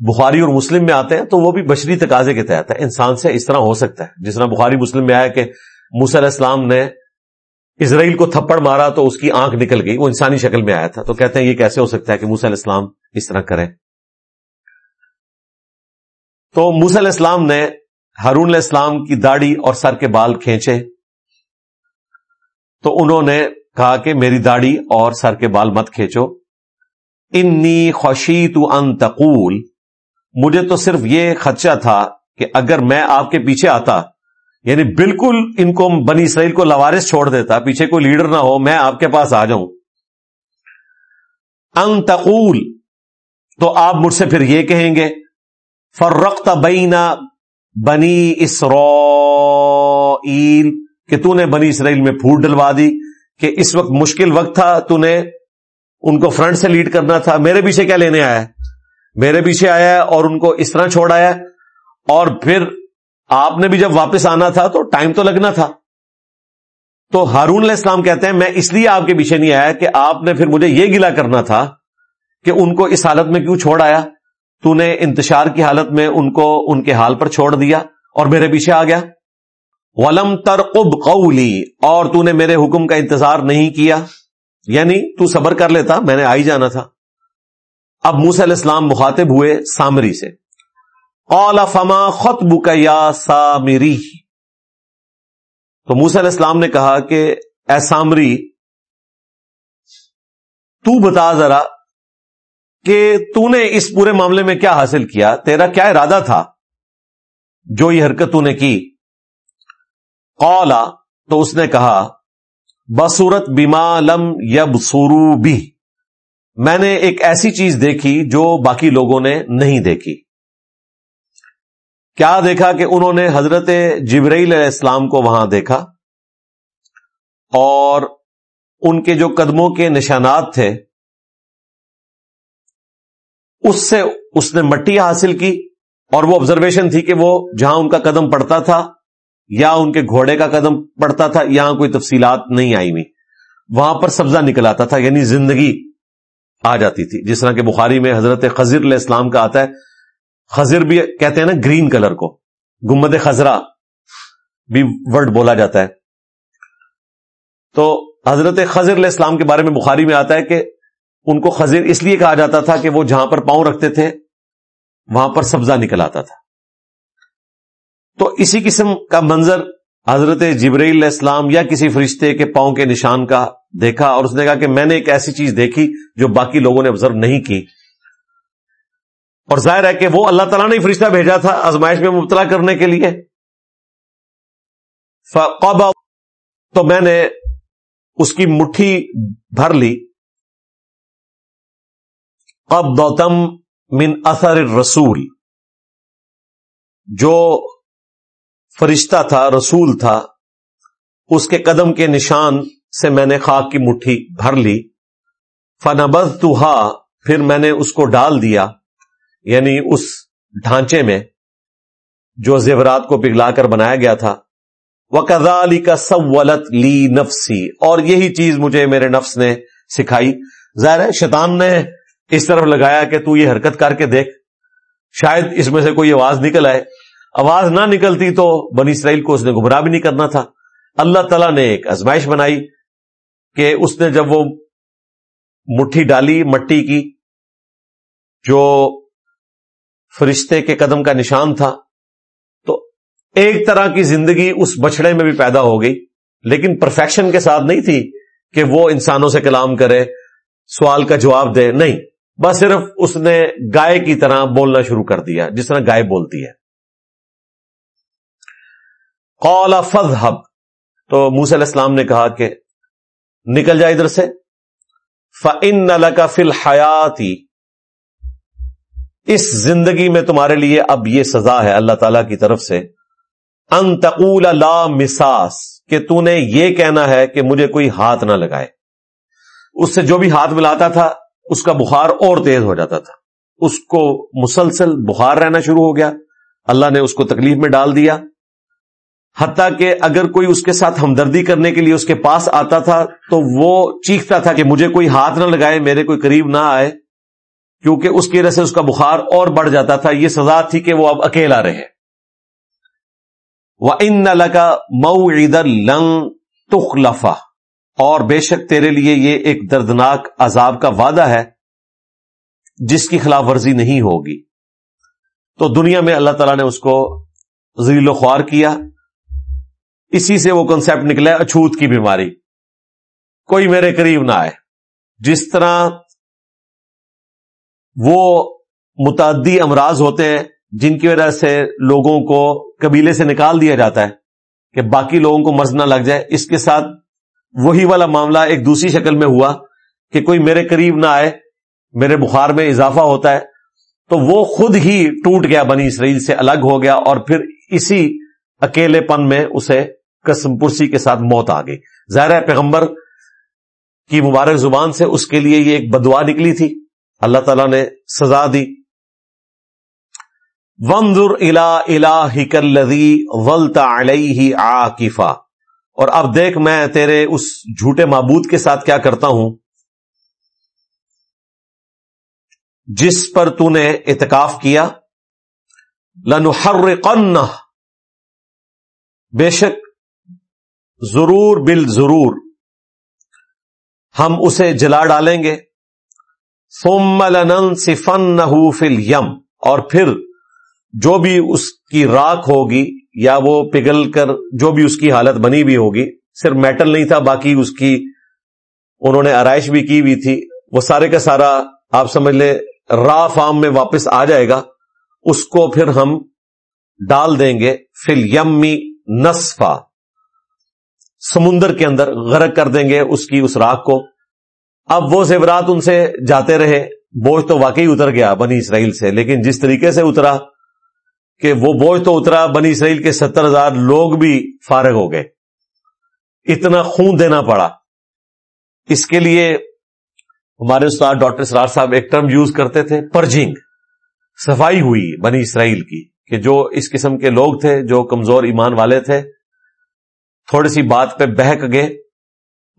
بخاری اور مسلم میں آتے ہیں تو وہ بھی بشری تقاضے کے تحت ہے انسان سے اس طرح ہو سکتا ہے۔ جس طرح بخاری مسلم میں آیا کہ علیہ السلام نے اسرائیل کو تھپڑ مارا تو اس کی آنکھ نکل گئی، وہ انسانی شکل میں آیا تھا۔ تو کہتے ہیں یہ کیسے ہو سکتا ہے کہ علیہ السلام اس طرح کریں؟ تو علیہ السلام نے ہارون علیہ السلام کی داڑھی اور سر کے بال کھینچے۔ تو انہوں نے کہا کہ میری داڑھی اور سر کے بال مت کھینچو۔ انی خوشی تو انتقول مجھے تو صرف یہ خدشہ تھا کہ اگر میں آپ کے پیچھے آتا یعنی بالکل ان کو بنی اسرائیل کو لوارس چھوڑ دیتا، پیچھے کوئی لیڈر نہ ہو، میں آپ کے پاس آ جاؤں۔ انتقول تو آپ مجھ سے پھر یہ کہیں گے، فرقت بینا بنی اسرائیل، کہ تو نے بنی اسرائیل میں پھوٹ ڈلوا دی، کہ اس وقت مشکل وقت تھا، تو نے ان کو فرنٹ سے لیڈ کرنا تھا۔ میرے پیچھے کیا لینے آیا ہے؟ میرے پیچھے آیا اور ان کو اس طرح چھوڑ آیا اور پھر آپ نے بھی جب واپس آنا تھا تو ٹائم تو لگنا تھا۔ تو ہارون علیہ السلام کہتے ہیں، میں اس لیے آپ کے پیچھے نہیں آیا کہ آپ نے پھر مجھے یہ گلا کرنا تھا کہ ان کو اس حالت میں کیوں چھوڑ آیا۔ تو نے انتشار کی حالت میں ان کو ان کے حال پر چھوڑ دیا اور میرے پیچھے آ گیا۔ ولم ترقب قولی، اور تو نے میرے حکم کا انتظار نہیں کیا۔ یعنی تو صبر کر لیتا، میں نے آئی جانا تھا۔ اب موس علیہ السلام مخاطب ہوئے سامری سے۔ فما خط یا سامری؟ تو موس علیہ السلام نے کہا کہ، اے سامری، تو بتا ذرا کہ تو نے اس پورے معاملے میں کیا حاصل کیا؟ تیرا کیا ارادہ تھا؟ جو یہ حرکت تو نے کی۔ قولا تو اس نے کہا، بصورت بیما لم یب سورو بھی میں نے ایک ایسی چیز دیکھی جو باقی لوگوں نے نہیں دیکھی۔ کیا دیکھا کہ انہوں نے حضرت جبرائیل علیہ السلام کو وہاں دیکھا؟ اور ان کے جو قدموں کے نشانات تھے، اس سے اس نے مٹی حاصل کی، اور وہ آبزرویشن تھی کہ وہ جہاں ان کا قدم پڑتا تھا، یا ان کے گھوڑے کا قدم پڑتا تھا، یہاں کوئی تفصیلات نہیں آئی ہوئی۔ وہاں پر سبزہ نکل آتا تھا یعنی زندگی۔ آ جاتی تھی۔ جس طرح کہ بخاری میں حضرت خضر علیہ السلام کا آتا ہے، خضر بھی کہتے ہیں نا گرین کلر کو، گمد خزرا بھی ورڈ بولا جاتا ہے۔ تو حضرت خضر علیہ السلام کے بارے میں بخاری میں آتا ہے کہ ان کو خضر اس لیے کہا جاتا تھا کہ وہ جہاں پر پاؤں رکھتے تھے، وہاں پر سبزہ نکل آتا تھا۔ تو اسی قسم کا منظر حضرت جبرائیل علیہ السلام یا کسی فرشتے کے پاؤں کے نشان کا دیکھا اور اس نے کہا کہ میں نے ایک ایسی چیز دیکھی جو باقی لوگوں نے آبزرو نہیں کی۔ اور ظاہر ہے کہ وہ اللہ تعالیٰ نے فرشتہ بھیجا تھا آزمائش میں مبتلا کرنے کے لیے۔ تو میں نے اس کی مٹھی بھر لی۔ اب دوتم من اثر رسول جو فرشتہ تھا، رسول تھا، اس کے قدم کے نشان سے میں نے خاک کی مٹھی بھر لی۔ فنبز تو پھر میں نے اس کو ڈال دیا یعنی اس ڈھانچے میں جو زیورات کو پگھلا کر بنایا گیا تھا۔ وہ کزالی کا سولت لی نفسی اور یہی چیز مجھے میرے نفس نے سکھائی۔ ظاہر ہے، شیطان نے اس طرف لگایا کہ تو یہ حرکت کر کے دیکھ، شاید اس میں سے کوئی آواز نکل آئے۔ آواز نہ نکلتی تو بنی اسرائیل کو اس نے گمراہ بھی نہیں کرنا تھا۔ اللہ تعالیٰ نے ایک ازمائش بنائی کہ اس نے جب وہ مٹھی ڈالی، مٹی کی، جو فرشتے کے قدم کا نشان تھا، تو ایک طرح کی زندگی اس بچڑے میں بھی پیدا ہو گئی۔ لیکن پرفیکشن کے ساتھ نہیں تھی کہ وہ انسانوں سے کلام کرے، سوال کا جواب دے، نہیں۔ بس صرف اس نے گائے کی طرح بولنا شروع کر دیا، جس طرح گائے بولتی ہے۔ قول فض تو موسی علیہ السلام نے کہا کہ نکل جائے ادھر سے۔ فن کا فل حیاتی اس زندگی میں تمہارے لیے اب یہ سزا ہے اللہ تعالی کی طرف سے۔ انتقول لا مساس۔ کہ تو نے یہ کہنا ہے کہ مجھے کوئی ہاتھ نہ لگائے۔ اس سے جو بھی ہاتھ ملاتا تھا، اس کا بخار اور تیز ہو جاتا تھا۔ اس کو مسلسل بخار رہنا شروع ہو گیا۔ اللہ نے اس کو تکلیف میں ڈال دیا۔ حتیٰ کہ اگر کوئی اس کے ساتھ ہمدردی کرنے کے لیے اس کے پاس آتا تھا تو وہ چیختا تھا کہ مجھے کوئی ہاتھ نہ لگائے، میرے کوئی قریب نہ آئے، کیونکہ اس کی وجہ سے اس کا بخار اور بڑھ جاتا تھا۔ یہ سزا تھی کہ وہ اب اکیلا رہے۔ وہ ان کا مئو ادھر لنگ تخلفا اور بے شک تیرے لیے یہ ایک دردناک عذاب کا وعدہ ہے، جس کی خلاف ورزی نہیں ہوگی۔ تو دنیا میں اللہ تعالیٰ نے اس کو ذیل و خوار کیا۔ اسی سے وہ کنسپٹ نکلا اچھوت کی بیماری۔ کوئی میرے قریب نہ آئے۔ جس طرح وہ متعدی امراض ہوتے ہیں، جن کی وجہ سے لوگوں کو قبیلے سے نکال دیا جاتا ہے کہ باقی لوگوں کو مرض نہ لگ جائے۔ اس کے ساتھ وہی والا معاملہ ایک دوسری شکل میں ہوا کہ کوئی میرے قریب نہ آئے، میرے بخار میں اضافہ ہوتا ہے۔ تو وہ خود ہی ٹوٹ گیا، بنی اسرائیل سے الگ ہو گیا اور پھر اسی اکیلے پن میں اسے کسم پرسی کے ساتھ موت آ گئی۔ ظاہر پیغمبر کی مبارک زبان سے اس کے لیے یہ ایک بدوا نکلی تھی۔ اللہ تعالی نے سزا دی۔ ومزر الا الا ولتا علیہ آکفا اور اب دیکھ میں تیرے اس جھوٹے معبود کے ساتھ کیا کرتا ہوں۔ جس پر تو نے اتکاف کیا۔ لنحرقن بے شک ضرور بل ضرور۔ ہم اسے جلا ڈالیں گے۔ سوم لن سفن فل یم اور پھر جو بھی اس کی راک ہوگی یا وہ پگھل کر جو بھی اس کی حالت بنی بھی ہوگی، صرف میٹل نہیں تھا، باقی اس کی انہوں نے آرائش بھی کی ہوئی تھی۔ وہ سارے کا سارا، آپ سمجھ لیں، را فارم میں واپس آ جائے گا۔ اس کو پھر ہم ڈال دیں گے۔ فل یمی نصفا۔ سمندر کے اندر غرق کر دیں گے اس کی اس راک کو۔ اب وہ زیورات ان سے جاتے رہے۔ بوجھ تو واقعی اتر گیا بنی اسرائیل سے، لیکن جس طریقے سے اترا کہ وہ بوجھ تو اترا، بنی اسرائیل کے ستر ہزار لوگ بھی فارغ ہو گئے۔ اتنا خون دینا پڑا۔ اس کے لیے ہمارے استاد ڈاکٹر سرار صاحب ایک ٹرم یوز کرتے تھے، پرجنگ۔ صفائی ہوئی بنی اسرائیل کی کہ جو اس قسم کے لوگ تھے، جو کمزور ایمان والے تھے۔ تھوڑی سی بات پہ بہک گئے،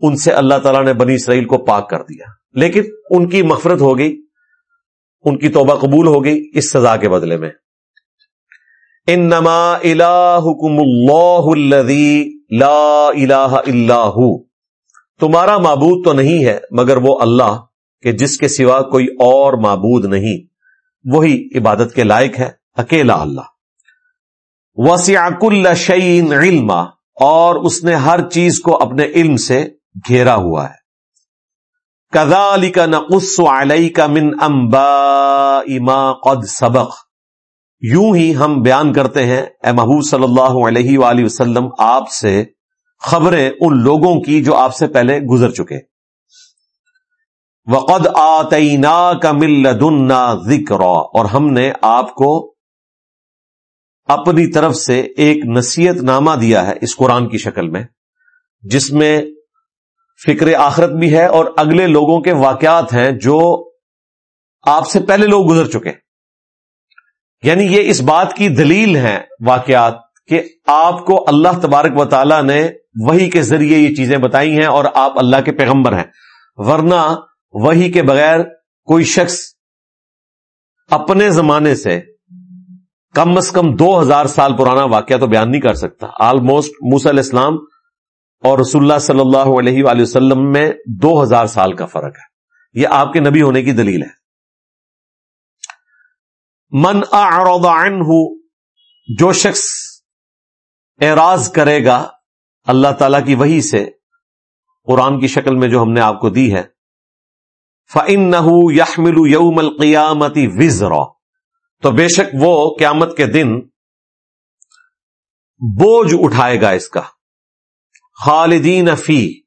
ان سے اللہ تعالیٰ نے بنی اسرائیل کو پاک کر دیا۔ لیکن ان کی مغفرت ہو گئی، ان کی توبہ قبول ہو گئی اس سزا کے بدلے میں۔ انما الہکم اللہ الذی لا الہ الا ہو۔ تمہارا معبود تو نہیں ہے، مگر وہ اللہ کہ جس کے سوا کوئی اور معبود نہیں۔ وہی عبادت کے لائق ہے، اکیلا اللہ۔ وسیع کل شعین علم اور اس نے ہر چیز کو اپنے علم سے گھیرا ہوا ہے۔ کدالی کا نقص علیہ کا من امبا اما قد سبق۔ یوں ہی ہم بیان کرتے ہیں، اے محبوب صلی اللہ علیہ وآلہ وسلم، آپ سے خبریں ان لوگوں کی جو آپ سے پہلے گزر چکے۔ وقد آتینا کا مل دننا ذکر اور ہم نے آپ کو اپنی طرف سے ایک نصیحت نامہ دیا ہے اس قرآن کی شکل میں، جس میں فکر آخرت بھی ہے اور اگلے لوگوں کے واقعات ہیں جو آپ سے پہلے لوگ گزر چکے۔ یعنی یہ اس بات کی دلیل ہے واقعات کہ آپ کو اللہ تبارک و تعالی نے وہی کے ذریعے یہ چیزیں بتائی ہیں اور آپ اللہ کے پیغمبر ہیں۔ ورنہ وہی کے بغیر کوئی شخص اپنے زمانے سے کم از کم دو ہزار سال پرانا واقعہ تو بیان نہیں کر سکتا۔ آلموسٹ موس علیہ السلام اور رسول اللہ صلی اللہ علیہ وآلہ وسلم میں دو ہزار سال کا فرق ہے۔ یہ آپ کے نبی ہونے کی دلیل ہے۔ من اعرض عنہ، جو شخص اعراض کرے گا اللہ تعالی کی وہی سے، قرآن کی شکل میں جو ہم نے آپ کو دی ہے، فَإِنَّهُ يَحْمِلُ يَوْمَ الْقِيَامَةِ وِزْرَ تو بے شک وہ قیامت کے دن بوجھ اٹھائے گا اس کا۔ خالدین فی۔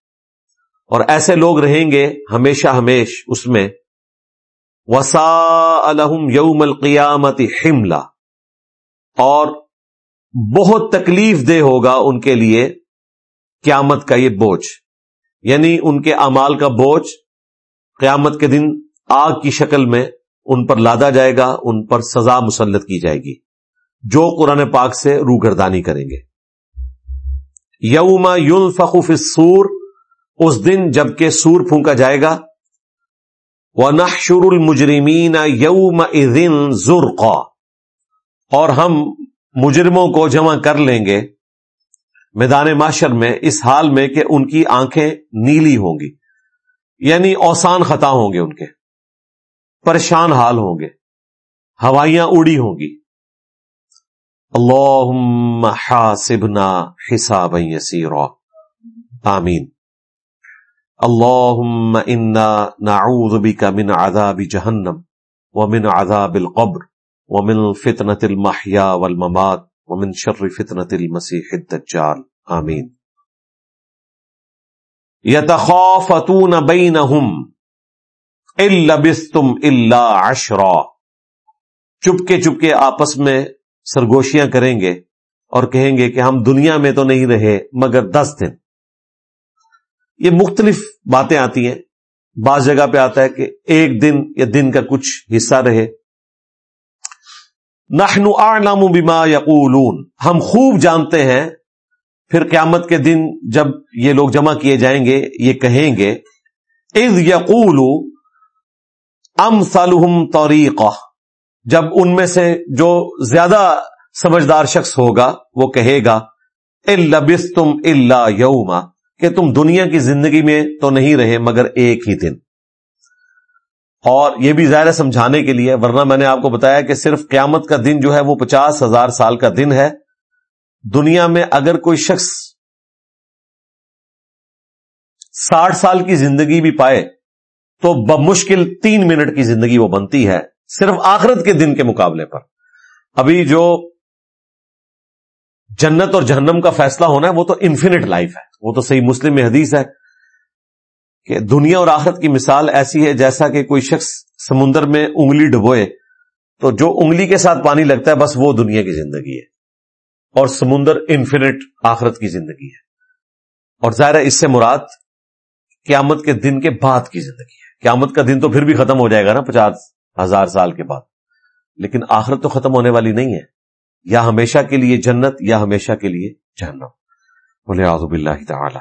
اور ایسے لوگ رہیں گے ہمیشہ ہمیش اس میں۔ وسا الحم یوم القیامت حملہ۔ اور بہت تکلیف دہ ہوگا ان کے لیے قیامت کا یہ بوجھ۔ یعنی ان کے امال کا بوجھ قیامت کے دن آگ کی شکل میں ان پر لادا جائے گا، ان پر سزا مسلط کی جائے گی۔ جو قرآن پاک سے روگردانی کریں گے۔ یوم یون فخوف سور اس دن جبکہ سور پھونکا جائے گا۔ وہ نحشر المجرمین یوم ادن ذرقا اور ہم مجرموں کو جمع کر لیں گے۔ میدان معاشر میں، اس حال میں کہ ان کی آنکھیں نیلی ہوں گی۔ یعنی اوسان خطا ہوں گے ان کے۔ پریشان حال ہوں گے، ہوائیاں اڑی ہوں گی۔ اللہ حاسبنا حسابا یسیرا۔ آمین۔ اللهم انا نعوذ بك من عذاب جهنم ومن عذاب القبر ومن فتنة المحيا والممات ومن شر فتنة المسيح الدجال۔ آمین۔ يتخافتون بينهم البستم اللہ عشرا۔ چپکے چپکے آپس میں سرگوشیاں کریں گے اور کہیں گے کہ ہم دنیا میں تو نہیں رہے مگر دس دن۔ یہ مختلف باتیں آتی ہیں۔ بعض جگہ پہ آتا ہے کہ ایک دن یا دن کا کچھ حصہ رہے۔ نحن اعلم بما یقولون۔ ہم خوب جانتے ہیں۔ پھر قیامت کے دن جب یہ لوگ جمع کیے جائیں گے، یہ کہیں گے، اذ یقول ام سالحم توریقہ جب ان میں سے جو زیادہ سمجھدار شخص ہوگا، وہ کہے گا البس تم اللہ یوما کہ تم دنیا کی زندگی میں تو نہیں رہے مگر ایک ہی دن۔ اور یہ بھی ظاہر سمجھانے کے لیے، ورنہ میں نے آپ کو بتایا کہ صرف قیامت کا دن جو ہے وہ پچاس ہزار سال کا دن ہے۔ دنیا میں اگر کوئی شخص ساٹھ سال کی زندگی بھی پائے تو بمشکل تین منٹ کی زندگی وہ بنتی ہے صرف آخرت کے دن کے مقابلے پر۔ ابھی جو جنت اور جہنم کا فیصلہ ہونا ہے وہ تو انفینٹ لائف ہے۔ وہ تو صحیح مسلم میں حدیث ہے کہ دنیا اور آخرت کی مثال ایسی ہے جیسا کہ کوئی شخص سمندر میں انگلی ڈبوئے تو جو انگلی کے ساتھ پانی لگتا ہے بس وہ دنیا کی زندگی ہے۔ اور سمندر انفینٹ آخرت کی زندگی ہے۔ اور ظاہر اس سے مراد قیامت کے دن کے بعد کی زندگی ہے۔ قیامت کا دن تو پھر بھی ختم ہو جائے گا نا پچاس ہزار سال کے بعد۔ لیکن آخرت تو ختم ہونے والی نہیں ہے۔ یا ہمیشہ کے لیے جنت یا ہمیشہ کے لیے جہنم۔ بولے آزب اللہ تعالی۔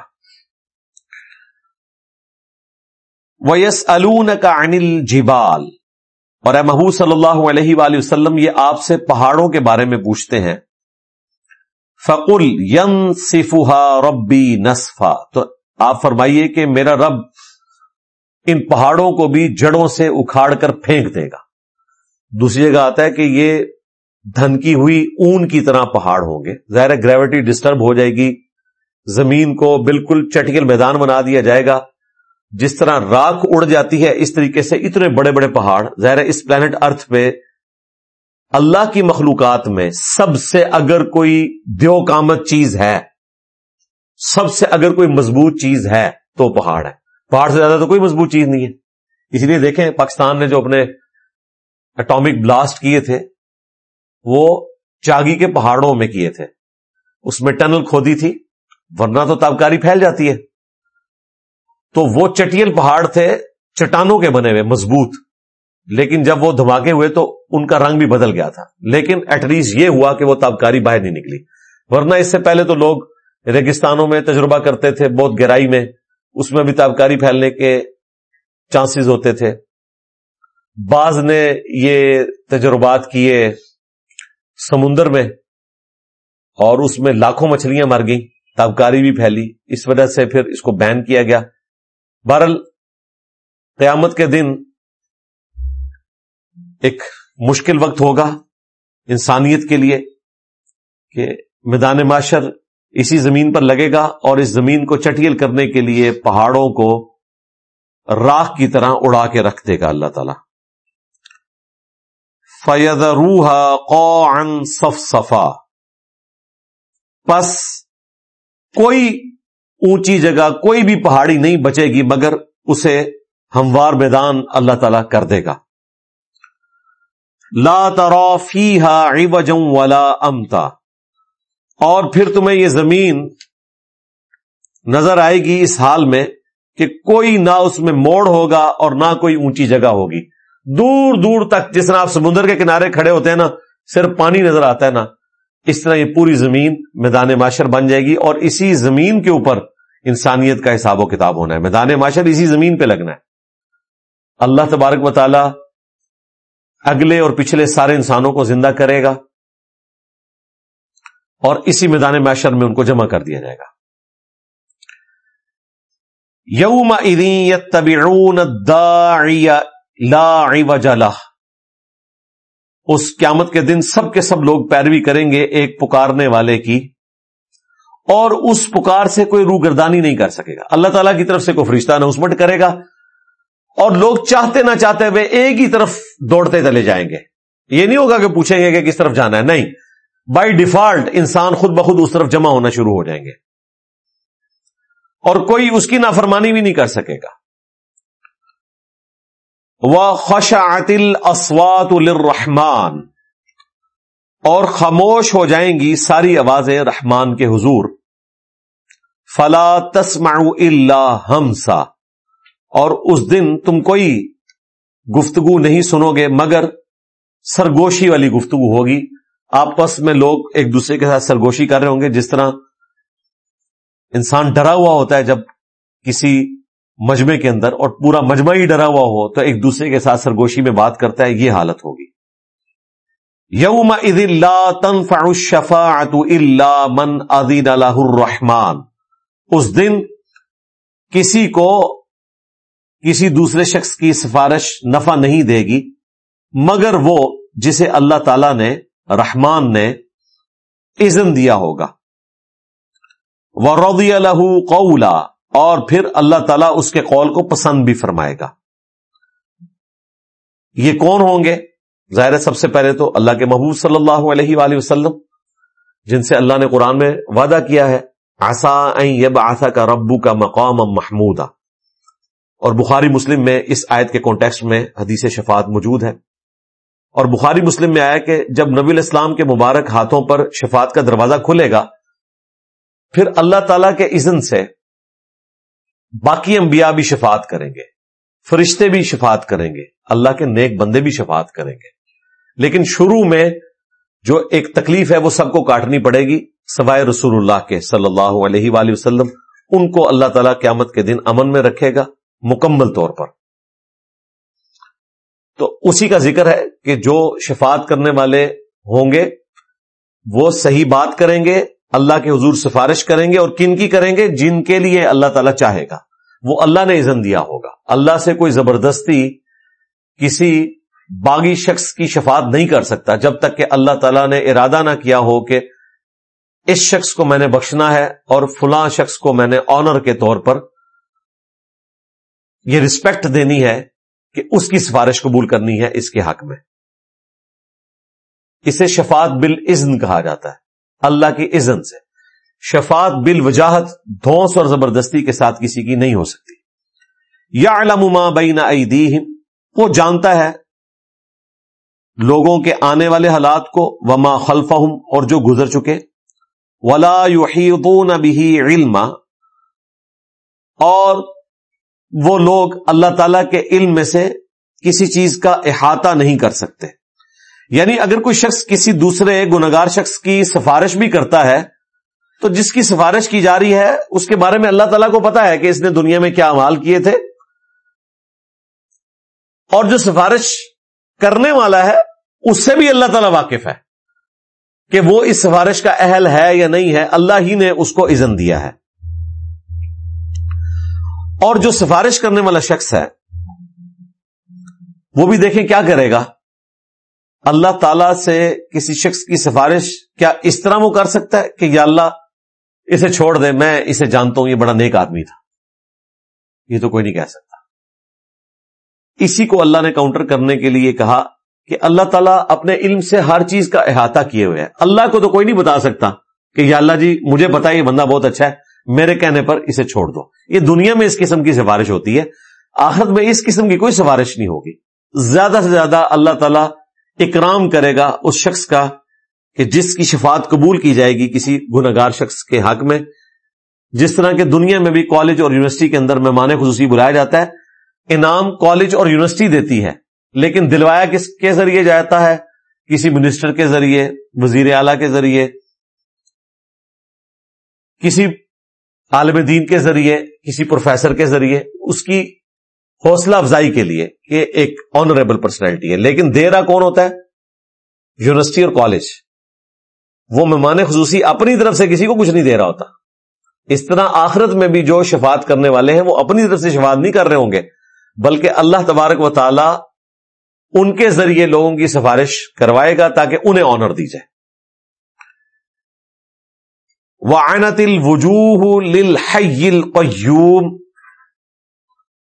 ویس کا انل جبال اور اے محبوب صلی اللہ علیہ وآلہ وسلم، یہ آپ سے پہاڑوں کے بارے میں پوچھتے ہیں۔ فقل ین صفا ربی نصفا۔ تو آپ فرمائیے کہ میرا رب ان پہاڑوں کو بھی جڑوں سے اکھاڑ کر پھینک دے گا۔ دوسری جگہ آتا ہے کہ یہ دھنکی ہوئی اون کی طرح پہاڑ ہوں گے۔ ظاہر گریوٹی ڈسٹرب ہو جائے گی۔ زمین کو بالکل چٹکل میدان بنا دیا جائے گا۔ جس طرح راک اڑ جاتی ہے، اس طریقے سے اتنے بڑے بڑے پہاڑ۔ ظاہر اس پلانٹ ارتھ پہ اللہ کی مخلوقات میں سب سے اگر کوئی دیو کامت چیز ہے، سب سے اگر کوئی مضبوط چیز ہے تو پہاڑ ہے۔ پہاڑ سے زیادہ تو کوئی مضبوط چیز نہیں ہے۔ اس لیے دیکھیں پاکستان نے جو اپنے اٹامک بلاسٹ کیے تھے، وہ چاگی کے پہاڑوں میں کیے تھے۔ اس میں ٹنل کھودی تھی، ورنہ تو تابکاری پھیل جاتی ہے۔ تو وہ چٹیل پہاڑ تھے، چٹانوں کے بنے ہوئے، مضبوط۔ لیکن جب وہ دھماکے ہوئے تو ان کا رنگ بھی بدل گیا تھا۔ لیکن ایٹ لیسٹ یہ ہوا کہ وہ تابکاری باہر نہیں نکلی۔ ورنہ اس سے پہلے تو لوگ ریگستانوں میں تجربہ کرتے تھے، بہت گہرائی میں اس میں بھی تابکاری پھیلنے کے چانسز ہوتے تھے۔ بعض نے یہ تجربات کیے سمندر میں اور اس میں لاکھوں مچھلیاں مر گئیں، تابکاری بھی پھیلی۔ اس وجہ سے پھر اس کو بین کیا گیا۔ بہرل قیامت کے دن ایک مشکل وقت ہوگا انسانیت کے لیے کہ میدان معاشر اسی زمین پر لگے گا اور اس زمین کو چٹیل کرنے کے لیے پہاڑوں کو راک کی طرح اڑا کے رکھ دے گا اللہ تعالی۔ فید روحا قو صف صفا پس کوئی اونچی جگہ کوئی بھی پہاڑی نہیں بچے گی، مگر اسے ہموار میدان اللہ تعالی کر دے گا۔ لا ترافی عوجا ولا امتا۔ اور پھر تمہیں یہ زمین نظر آئے گی اس حال میں کہ کوئی نہ اس میں موڑ ہوگا اور نہ کوئی اونچی جگہ ہوگی۔ دور دور تک جس طرح آپ سمندر کے کنارے کھڑے ہوتے ہیں نا، صرف پانی نظر آتا ہے نا، اس طرح یہ پوری زمین میدان معاشر بن جائے گی اور اسی زمین کے اوپر انسانیت کا حساب و کتاب ہونا ہے۔ میدان معاشر اسی زمین پہ لگنا ہے۔ اللہ تبارک و تعالی اگلے اور پچھلے سارے انسانوں کو زندہ کرے گا۔ اور اسی میدان معاشر میں ان کو جمع کر دیا جائے گا۔ یوم ادین لا وجہ اس قیامت کے دن سب کے سب لوگ پیروی کریں گے ایک پکارنے والے کی۔ اور اس پکار سے کوئی روح گردانی نہیں کر سکے گا۔ اللہ تعالیٰ کی طرف سے کوئی فرشتہ اناؤنسمنٹ کرے گا۔ اور لوگ چاہتے نہ چاہتے ہوئے ایک ہی طرف دوڑتے چلے جائیں گے۔ یہ نہیں ہوگا کہ پوچھیں گے کہ کس طرف جانا ہے۔ نہیں۔ بائی ڈیفالٹ انسان خود بخود اس طرف جمع ہونا شروع ہو جائیں گے۔ اور کوئی اس کی نافرمانی بھی نہیں کر سکے گا۔ وہ خوش عطل اسوات الرحمان اور خاموش ہو جائیں گی ساری آوازیں رحمان کے حضور۔ فلا تسمع اللہ ہمسا۔ اور اس دن تم کوئی گفتگو نہیں سنو گے، مگر سرگوشی والی گفتگو ہوگی۔ آپس میں لوگ ایک دوسرے کے ساتھ سرگوشی کر رہے ہوں گے، جس طرح انسان ڈرا ہوا ہوتا ہے جب کسی مجمے کے اندر اور پورا مجمع ہی ڈرا ہوا ہو، تو ایک دوسرے کے ساتھ سرگوشی میں بات کرتا ہے، یہ حالت ہوگی۔ یوم عید تنفع الشفاعت اللہ من عدین اللہ الرحمان اس دن کسی کو کسی دوسرے شخص کی سفارش نفع نہیں دے گی، مگر وہ جسے اللہ تعالی نے رحمان نے اذن دیا ہوگا۔ وہ رودی قولا، اور پھر اللہ تعالیٰ اس کے قول کو پسند بھی فرمائے گا۔ یہ کون ہوں گے؟ ظاہر سب سے پہلے تو اللہ کے محبوب صلی اللہ علیہ وآلہ وسلم، جن سے اللہ نے قرآن میں وعدہ کیا ہے آسا یب آسا کا ربو کا مقام محمود اور بخاری مسلم میں اس آیت کے کانٹیکسٹ میں حدیث شفاعت موجود ہے۔ اور بخاری مسلم میں آیا کہ جب نبی الاسلام کے مبارک ہاتھوں پر شفاعت کا دروازہ کھلے گا، پھر اللہ تعالی کے اذن سے باقی انبیاء بھی شفاعت کریں گے، فرشتے بھی شفاعت کریں گے، اللہ کے نیک بندے بھی شفاعت کریں گے۔ لیکن شروع میں جو ایک تکلیف ہے وہ سب کو کاٹنی پڑے گی، سوائے رسول اللہ کے صلی اللہ علیہ وآلہ وسلم، ان کو اللہ تعالیٰ قیامت کے دن امن میں رکھے گا، مکمل طور پر۔ تو اسی کا ذکر ہے کہ جو شفاعت کرنے والے ہوں گے، وہ صحیح بات کریں گے، اللہ کے حضور سفارش کریں گے اور کن کی کریں گے؟ جن کے لیے اللہ تعالیٰ چاہے گا۔ وہ اللہ نے اذن دیا ہوگا۔ اللہ سے کوئی زبردستی کسی باغی شخص کی شفاعت نہیں کر سکتا جب تک کہ اللہ تعالیٰ نے ارادہ نہ کیا ہو کہ اس شخص کو میں نے بخشنا ہے اور فلاں شخص کو میں نے آنر کے طور پر یہ رسپیکٹ دینی ہے۔ کہ اس کی سفارش قبول کرنی ہے اس کے حق میں۔ اسے شفاعت بل کہا جاتا ہے، اللہ کی اذن سے۔ شفاعت بل وجاہت دھوس اور زبردستی کے ساتھ کسی کی نہیں ہو سکتی۔ یا علما بین وہ جانتا ہے لوگوں کے آنے والے حالات کو، وما خلف اور جو گزر چکے۔ ولا یحیطون به علم اور وہ لوگ اللہ تعالی کے علم میں سے کسی چیز کا احاطہ نہیں کر سکتے۔ یعنی اگر کوئی شخص کسی دوسرے گنگار شخص کی سفارش بھی کرتا ہے، تو جس کی سفارش کی جا رہی ہے، اس کے بارے میں اللہ تعالیٰ کو پتا ہے کہ اس نے دنیا میں کیا امال کیے تھے۔ اور جو سفارش کرنے والا ہے، اس سے بھی اللہ تعالیٰ واقف ہے کہ وہ اس سفارش کا اہل ہے یا نہیں ہے، اللہ ہی نے اس کو اذن دیا ہے۔ اور جو سفارش کرنے والا شخص ہے، وہ بھی دیکھیں کیا کرے گا۔ اللہ تعالی سے کسی شخص کی سفارش کیا اس طرح وہ کر سکتا ہے کہ یا اللہ اسے چھوڑ دے، میں اسے جانتا ہوں، یہ بڑا نیک آدمی تھا۔ یہ تو کوئی نہیں کہہ سکتا۔ اسی کو اللہ نے کاؤنٹر کرنے کے لیے کہا کہ اللہ تعالیٰ اپنے علم سے ہر چیز کا احاطہ کیے ہوئے ہے۔ اللہ کو تو کوئی نہیں بتا سکتا کہ یا اللہ جی مجھے پتا یہ بندہ بہت اچھا ہے۔ میرے کہنے پر اسے چھوڑ دو۔ یہ دنیا میں اس قسم کی سفارش ہوتی ہے، آخرت میں اس قسم کی کوئی سفارش نہیں ہوگی۔ زیادہ سے زیادہ اللہ تعالیٰ اکرام کرے گا اس شخص کا کہ جس کی شفاعت قبول کی جائے گی کسی گناگار شخص کے حق میں۔ جس طرح کے دنیا میں بھی کالج اور یونیورسٹی کے اندر مہمان خصوصی بلایا جاتا ہے، انعام کالج اور یونیورسٹی دیتی ہے، لیکن دلوایا کس کے ذریعے جاتا ہے؟ کسی منسٹر کے ذریعے، وزیر اعلی کے ذریعے۔ کسی عالم دین کے ذریعے، کسی پروفیسر کے ذریعے، اس کی حوصلہ افزائی کے لیے یہ ایک آنریبل پرسنالٹی ہے۔ لیکن دے رہا کون ہوتا ہے؟ یونیورسٹی اور کالج وہ مہمان خصوصی اپنی طرف سے کسی کو کچھ نہیں دے رہا ہوتا۔ اس طرح آخرت میں بھی جو شفاعت کرنے والے ہیں، وہ اپنی طرف سے شفاعت نہیں کر رہے ہوں گے، بلکہ اللہ تبارک و تعالی ان کے ذریعے لوگوں کی سفارش کروائے گا تاکہ انہیں آنر دی جائے۔ وعنت الوجوہ للحی القیوم۔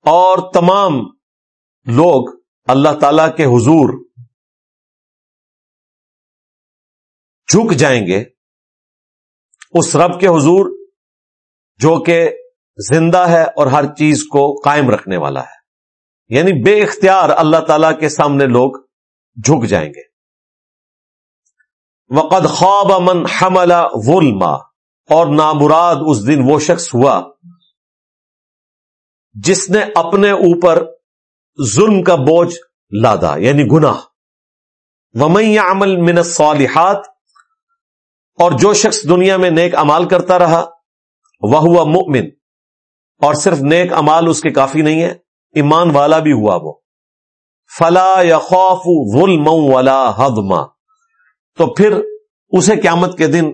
اور تمام لوگ اللہ تعالی کے حضور جھک جائیں گے۔ اس رب کے حضور جو کہ زندہ ہے اور ہر چیز کو قائم رکھنے والا ہے۔ یعنی بے اختیار اللہ تعالی کے سامنے لوگ جھک جائیں گے۔ وقد خواب من حمل ظلما۔ اور نامراد اس دن وہ شخص ہوا جس نے اپنے اوپر ظلم کا بوجھ لادا یعنی گناہ۔ ومن عمل من الصالحات، اور جو شخص دنیا میں نیک امال کرتا رہا وہ ہوا مؤمن۔ اور صرف نیک امال اس کے کافی نہیں ہے، ایمان والا بھی ہوا وہ۔ فلا یا خوف ظلم ولا حدما تو پھر اسے قیامت کے دن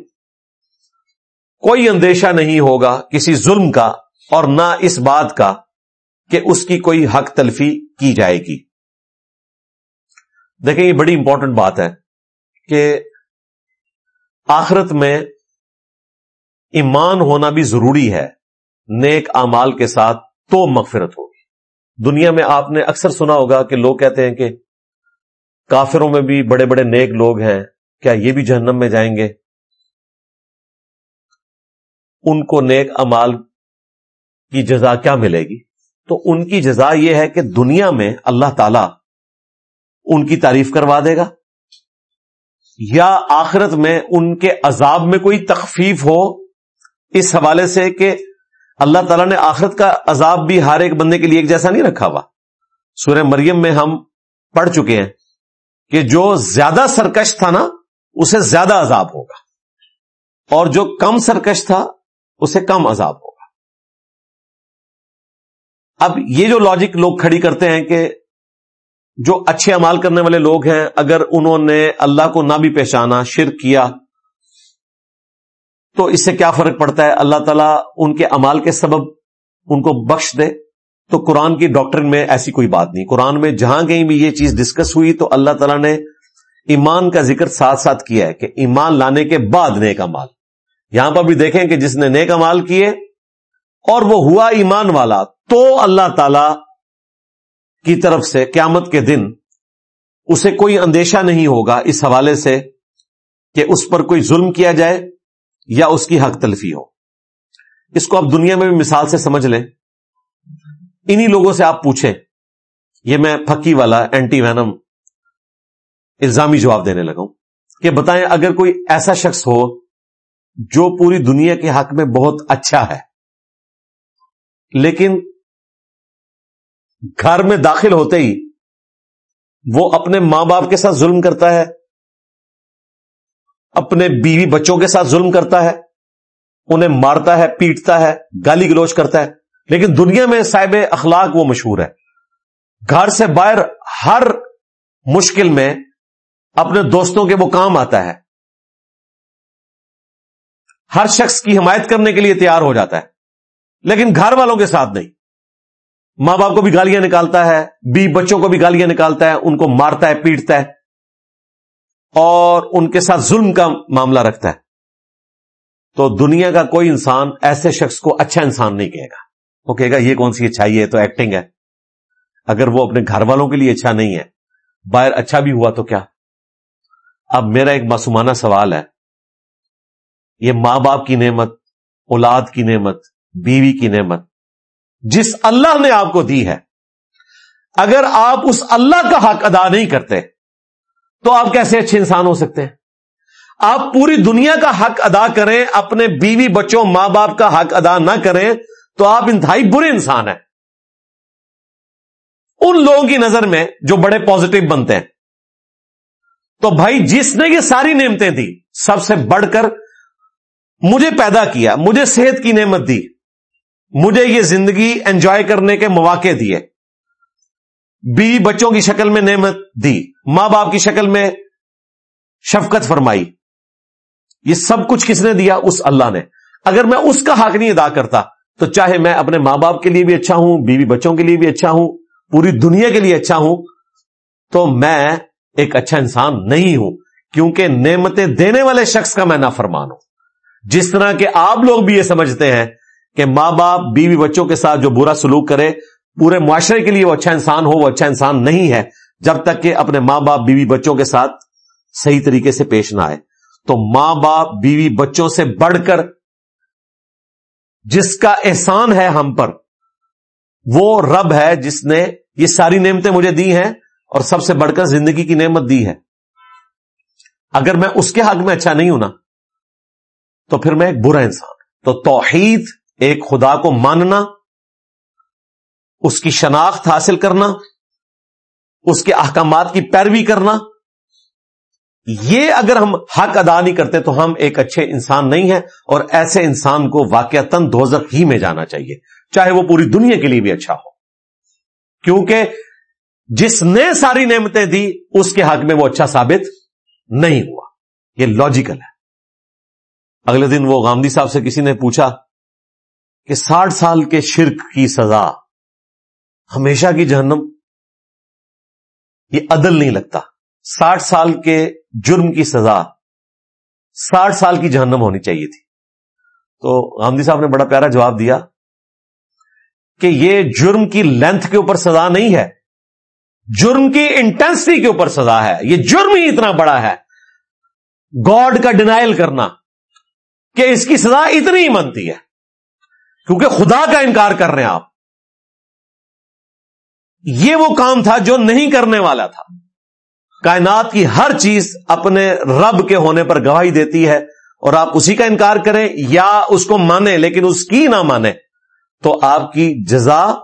کوئی اندیشہ نہیں ہوگا کسی ظلم کا اور نہ اس بات کا کہ اس کی کوئی حق تلفی کی جائے گی۔ دیکھیں، یہ بڑی امپورٹنٹ بات ہے کہ آخرت میں ایمان ہونا بھی ضروری ہے، نیک امال کے ساتھ تو مغفرت ہوگی۔ دنیا میں آپ نے اکثر سنا ہوگا کہ لوگ کہتے ہیں کہ کافروں میں بھی بڑے بڑے نیک لوگ ہیں، کیا یہ بھی جہنم میں جائیں گے؟ ان کو نیک امال کی جزا کیا ملے گی؟ تو ان کی جزا یہ ہے کہ دنیا میں اللہ تعالی ان کی تعریف کروا دے گا، یا آخرت میں ان کے عذاب میں کوئی تخفیف ہو، اس حوالے سے کہ اللہ تعالیٰ نے آخرت کا عذاب بھی ہر ایک بندے کے لیے ایک جیسا نہیں رکھا ہوا۔ سورہ مریم میں ہم پڑھ چکے ہیں کہ جو زیادہ سرکش تھا نا، اسے زیادہ عذاب ہوگا۔ اور جو کم سرکش تھا اسے کم عذاب ہوگا۔ اب یہ جو لاجک لوگ کھڑی کرتے ہیں کہ جو اچھے امال کرنے والے لوگ ہیں، اگر انہوں نے اللہ کو نہ بھی پہچانا، شرک کیا، تو اس سے کیا فرق پڑتا ہے؟ اللہ تعالیٰ ان کے امال کے سبب ان کو بخش دے۔ تو قرآن کی ڈاکٹرن میں ایسی کوئی بات نہیں۔ قرآن میں جہاں کہیں بھی یہ چیز ڈسکس ہوئی، تو اللہ تعالیٰ نے ایمان کا ذکر ساتھ ساتھ کیا ہے کہ ایمان لانے کے بعد نیک امال یہاں پر بھی دیکھیں کہ جس نے نیک امال کیے اور وہ ہوا ایمان والا، تو اللہ تعالی کی طرف سے قیامت کے دن اسے کوئی اندیشہ نہیں ہوگا اس حوالے سے کہ اس پر کوئی ظلم کیا جائے یا اس کی حق تلفی ہو۔ اس کو آپ دنیا میں بھی مثال سے سمجھ لیں۔ انہی لوگوں سے آپ پوچھیں۔ یہ میں پھکی والا اینٹی وینم الزامی جواب دینے لگا ہوں کہ بتائیں اگر کوئی ایسا شخص ہو جو پوری دنیا کے حق میں بہت اچھا ہے، لیکن گھر میں داخل ہوتے ہی وہ اپنے ماں باپ کے ساتھ ظلم کرتا ہے، اپنے بیوی بچوں کے ساتھ ظلم کرتا ہے، انہیں مارتا ہے، پیٹتا ہے، گالی گلوچ کرتا ہے۔ لیکن دنیا میں صاحب اخلاق وہ مشہور ہے۔ گھر سے باہر ہر مشکل میں اپنے دوستوں کے وہ کام آتا ہے۔ ہر شخص کی حمایت کرنے کے لیے تیار ہو جاتا ہے، لیکن گھر والوں کے ساتھ نہیں۔ ماں باپ کو بھی گالیاں نکالتا ہے بی بچوں کو بھی گالیاں نکالتا ہے، ان کو مارتا ہے، پیٹتا ہے، اور ان کے ساتھ ظلم کا معاملہ رکھتا ہے۔ تو دنیا کا کوئی انسان ایسے شخص کو اچھا انسان نہیں کہے گا۔ وہ کہے گا، یہ کون سی اچھائی ہے تو ایکٹنگ ہے۔ اگر وہ اپنے گھر والوں کے لیے اچھا نہیں ہے، باہر اچھا بھی ہوا تو کیا؟ اب میرا ایک معصومانہ سوال ہے۔ یہ ماں باپ کی نعمت، اولاد کی نعمت، بیوی کی نعمت، جس اللہ نے آپ کو دی ہے۔ اگر آپ اس اللہ کا حق ادا نہیں کرتے، تو آپ کیسے اچھے انسان ہو سکتے ہیں؟ آپ پوری دنیا کا حق ادا کریں، اپنے بیوی بچوں، ماں باپ کا حق ادا نہ کریں، تو آپ انتہائی برے انسان ہیں۔ ان لوگوں کی نظر میں جو بڑے پازیٹو بنتے ہیں۔ تو بھائی، جس نے یہ ساری نعمتیں دی، سب سے بڑھ کر مجھے پیدا کیا، مجھے صحت کی نعمت دی، مجھے یہ زندگی انجوائے کرنے کے مواقع دیے۔ بیوی بچوں کی شکل میں نعمت دی، ماں باپ کی شکل میں شفقت فرمائی۔ یہ سب کچھ کس نے دیا؟ اس اللہ نے۔ اگر میں اس کا حق نہیں ادا کرتا، تو چاہے میں اپنے ماں باپ کے لیے بھی اچھا ہوں، بیوی بچوں کے لیے بھی اچھا ہوں، پوری دنیا کے لیے اچھا ہوں، تو میں ایک اچھا انسان نہیں ہوں، کیونکہ نعمتیں دینے والے شخص کا میں نہ فرمان ہوں۔ جس طرح کہ آپ لوگ بھی یہ سمجھتے ہیں کہ ماں باپ، بیوی بچوں کے ساتھ جو برا سلوک کرے، پورے معاشرے کے لیے وہ اچھا انسان ہو، وہ اچھا انسان نہیں ہے، جب تک کہ اپنے ماں باپ، بیوی بچوں کے ساتھ صحیح طریقے سے پیش نہ آئے۔ تو ماں باپ، بیوی بچوں سے بڑھ کر جس کا احسان ہے ہم پر، وہ رب ہے جس نے یہ ساری نعمتیں مجھے دی ہیں اور سب سے بڑھ کر زندگی کی نعمت دی ہے اگر میں اس کے حق میں اچھا نہیں ہوں نا تو پھر میں ایک برا انسان تو توحید ایک خدا کو ماننا، اس کی شناخت حاصل کرنا، اس کے احکامات کی پیروی کرنا، یہ اگر ہم حق ادا نہیں کرتے تو ہم ایک اچھے انسان نہیں ہیں اور ایسے انسان کو واقع دوزخ ہی میں جانا چاہیے، چاہے وہ پوری دنیا کے لیے بھی اچھا ہو۔ کیونکہ جس نے ساری نعمتیں دی، اس کے حق میں وہ اچھا ثابت نہیں ہوا۔ یہ لاجیکل ہے۔ اگلے دن وہ گاندھی صاحب سے کسی نے پوچھا کہ ساٹھ سال کے شرک کی سزا ہمیشہ کی جہنم؟ یہ عدل نہیں لگتا۔ ساٹھ سال کے جرم کی سزا ساٹھ سال کی جہنم ہونی چاہیے تھی۔ تو گاندھی صاحب نے بڑا پیارا جواب دیا کہ یہ جرم کی لینتھ کے اوپر سزا نہیں ہے۔ جرم کی انٹینسٹی کے اوپر سزا ہے۔ یہ جرم ہی اتنا بڑا ہے۔ گاڈ کا ڈینائل کرنا۔ کہ اس کی سزا اتنی ہی بنتی ہے، کیونکہ خدا کا انکار کر رہے ہیں آپ۔ یہ وہ کام تھا جو نہیں کرنے والا تھا۔ کائنات کی ہر چیز اپنے رب کے ہونے پر گواہی دیتی ہے اور آپ اسی کا انکار کریں یا اس کو مانیں لیکن اس کی نہ مانیں، تو آپ کی جزا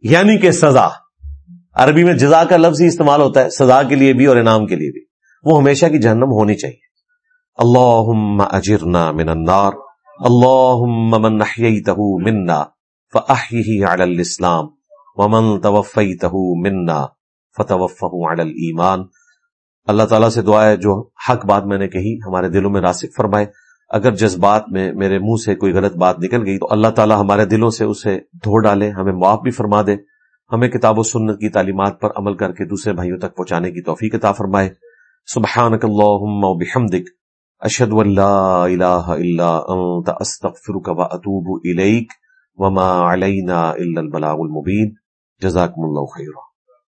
یعنی کہ سزا۔ عربی میں جزا کا لفظ ہی استعمال ہوتا ہے، سزا کے لیے بھی اور انعام کے لیے بھی۔ وہ ہمیشہ کی جہنم ہونی چاہیے۔ اللہ اجرنا من النار اللہ من نحییتہ منا فأحیہ علی الاسلام، ومن توفیتہ منا فتوفہ علی الایمان۔ اللہ تعالیٰ سے دعا ہے جو حق بات میں نے کہی، ہمارے دلوں میں راسک فرمائے۔ اگر جذبات میں میرے منہ سے کوئی غلط بات نکل گئی تو اللہ تعالیٰ ہمارے دلوں سے اسے دھو ڈالے، ہمیں معاف بھی فرما دے۔ ہمیں کتاب و سنت کی تعلیمات پر عمل کر کے دوسرے بھائیوں تک پہنچانے کی توفیق عطا فرمائے۔ سبحانک اللہم و بحمدک۔ اشہد و لا الہ الا انت، استغفرک و اتوب الیک، وما علینا الا البلاغ المبین. جزاکم اللہ خیرہ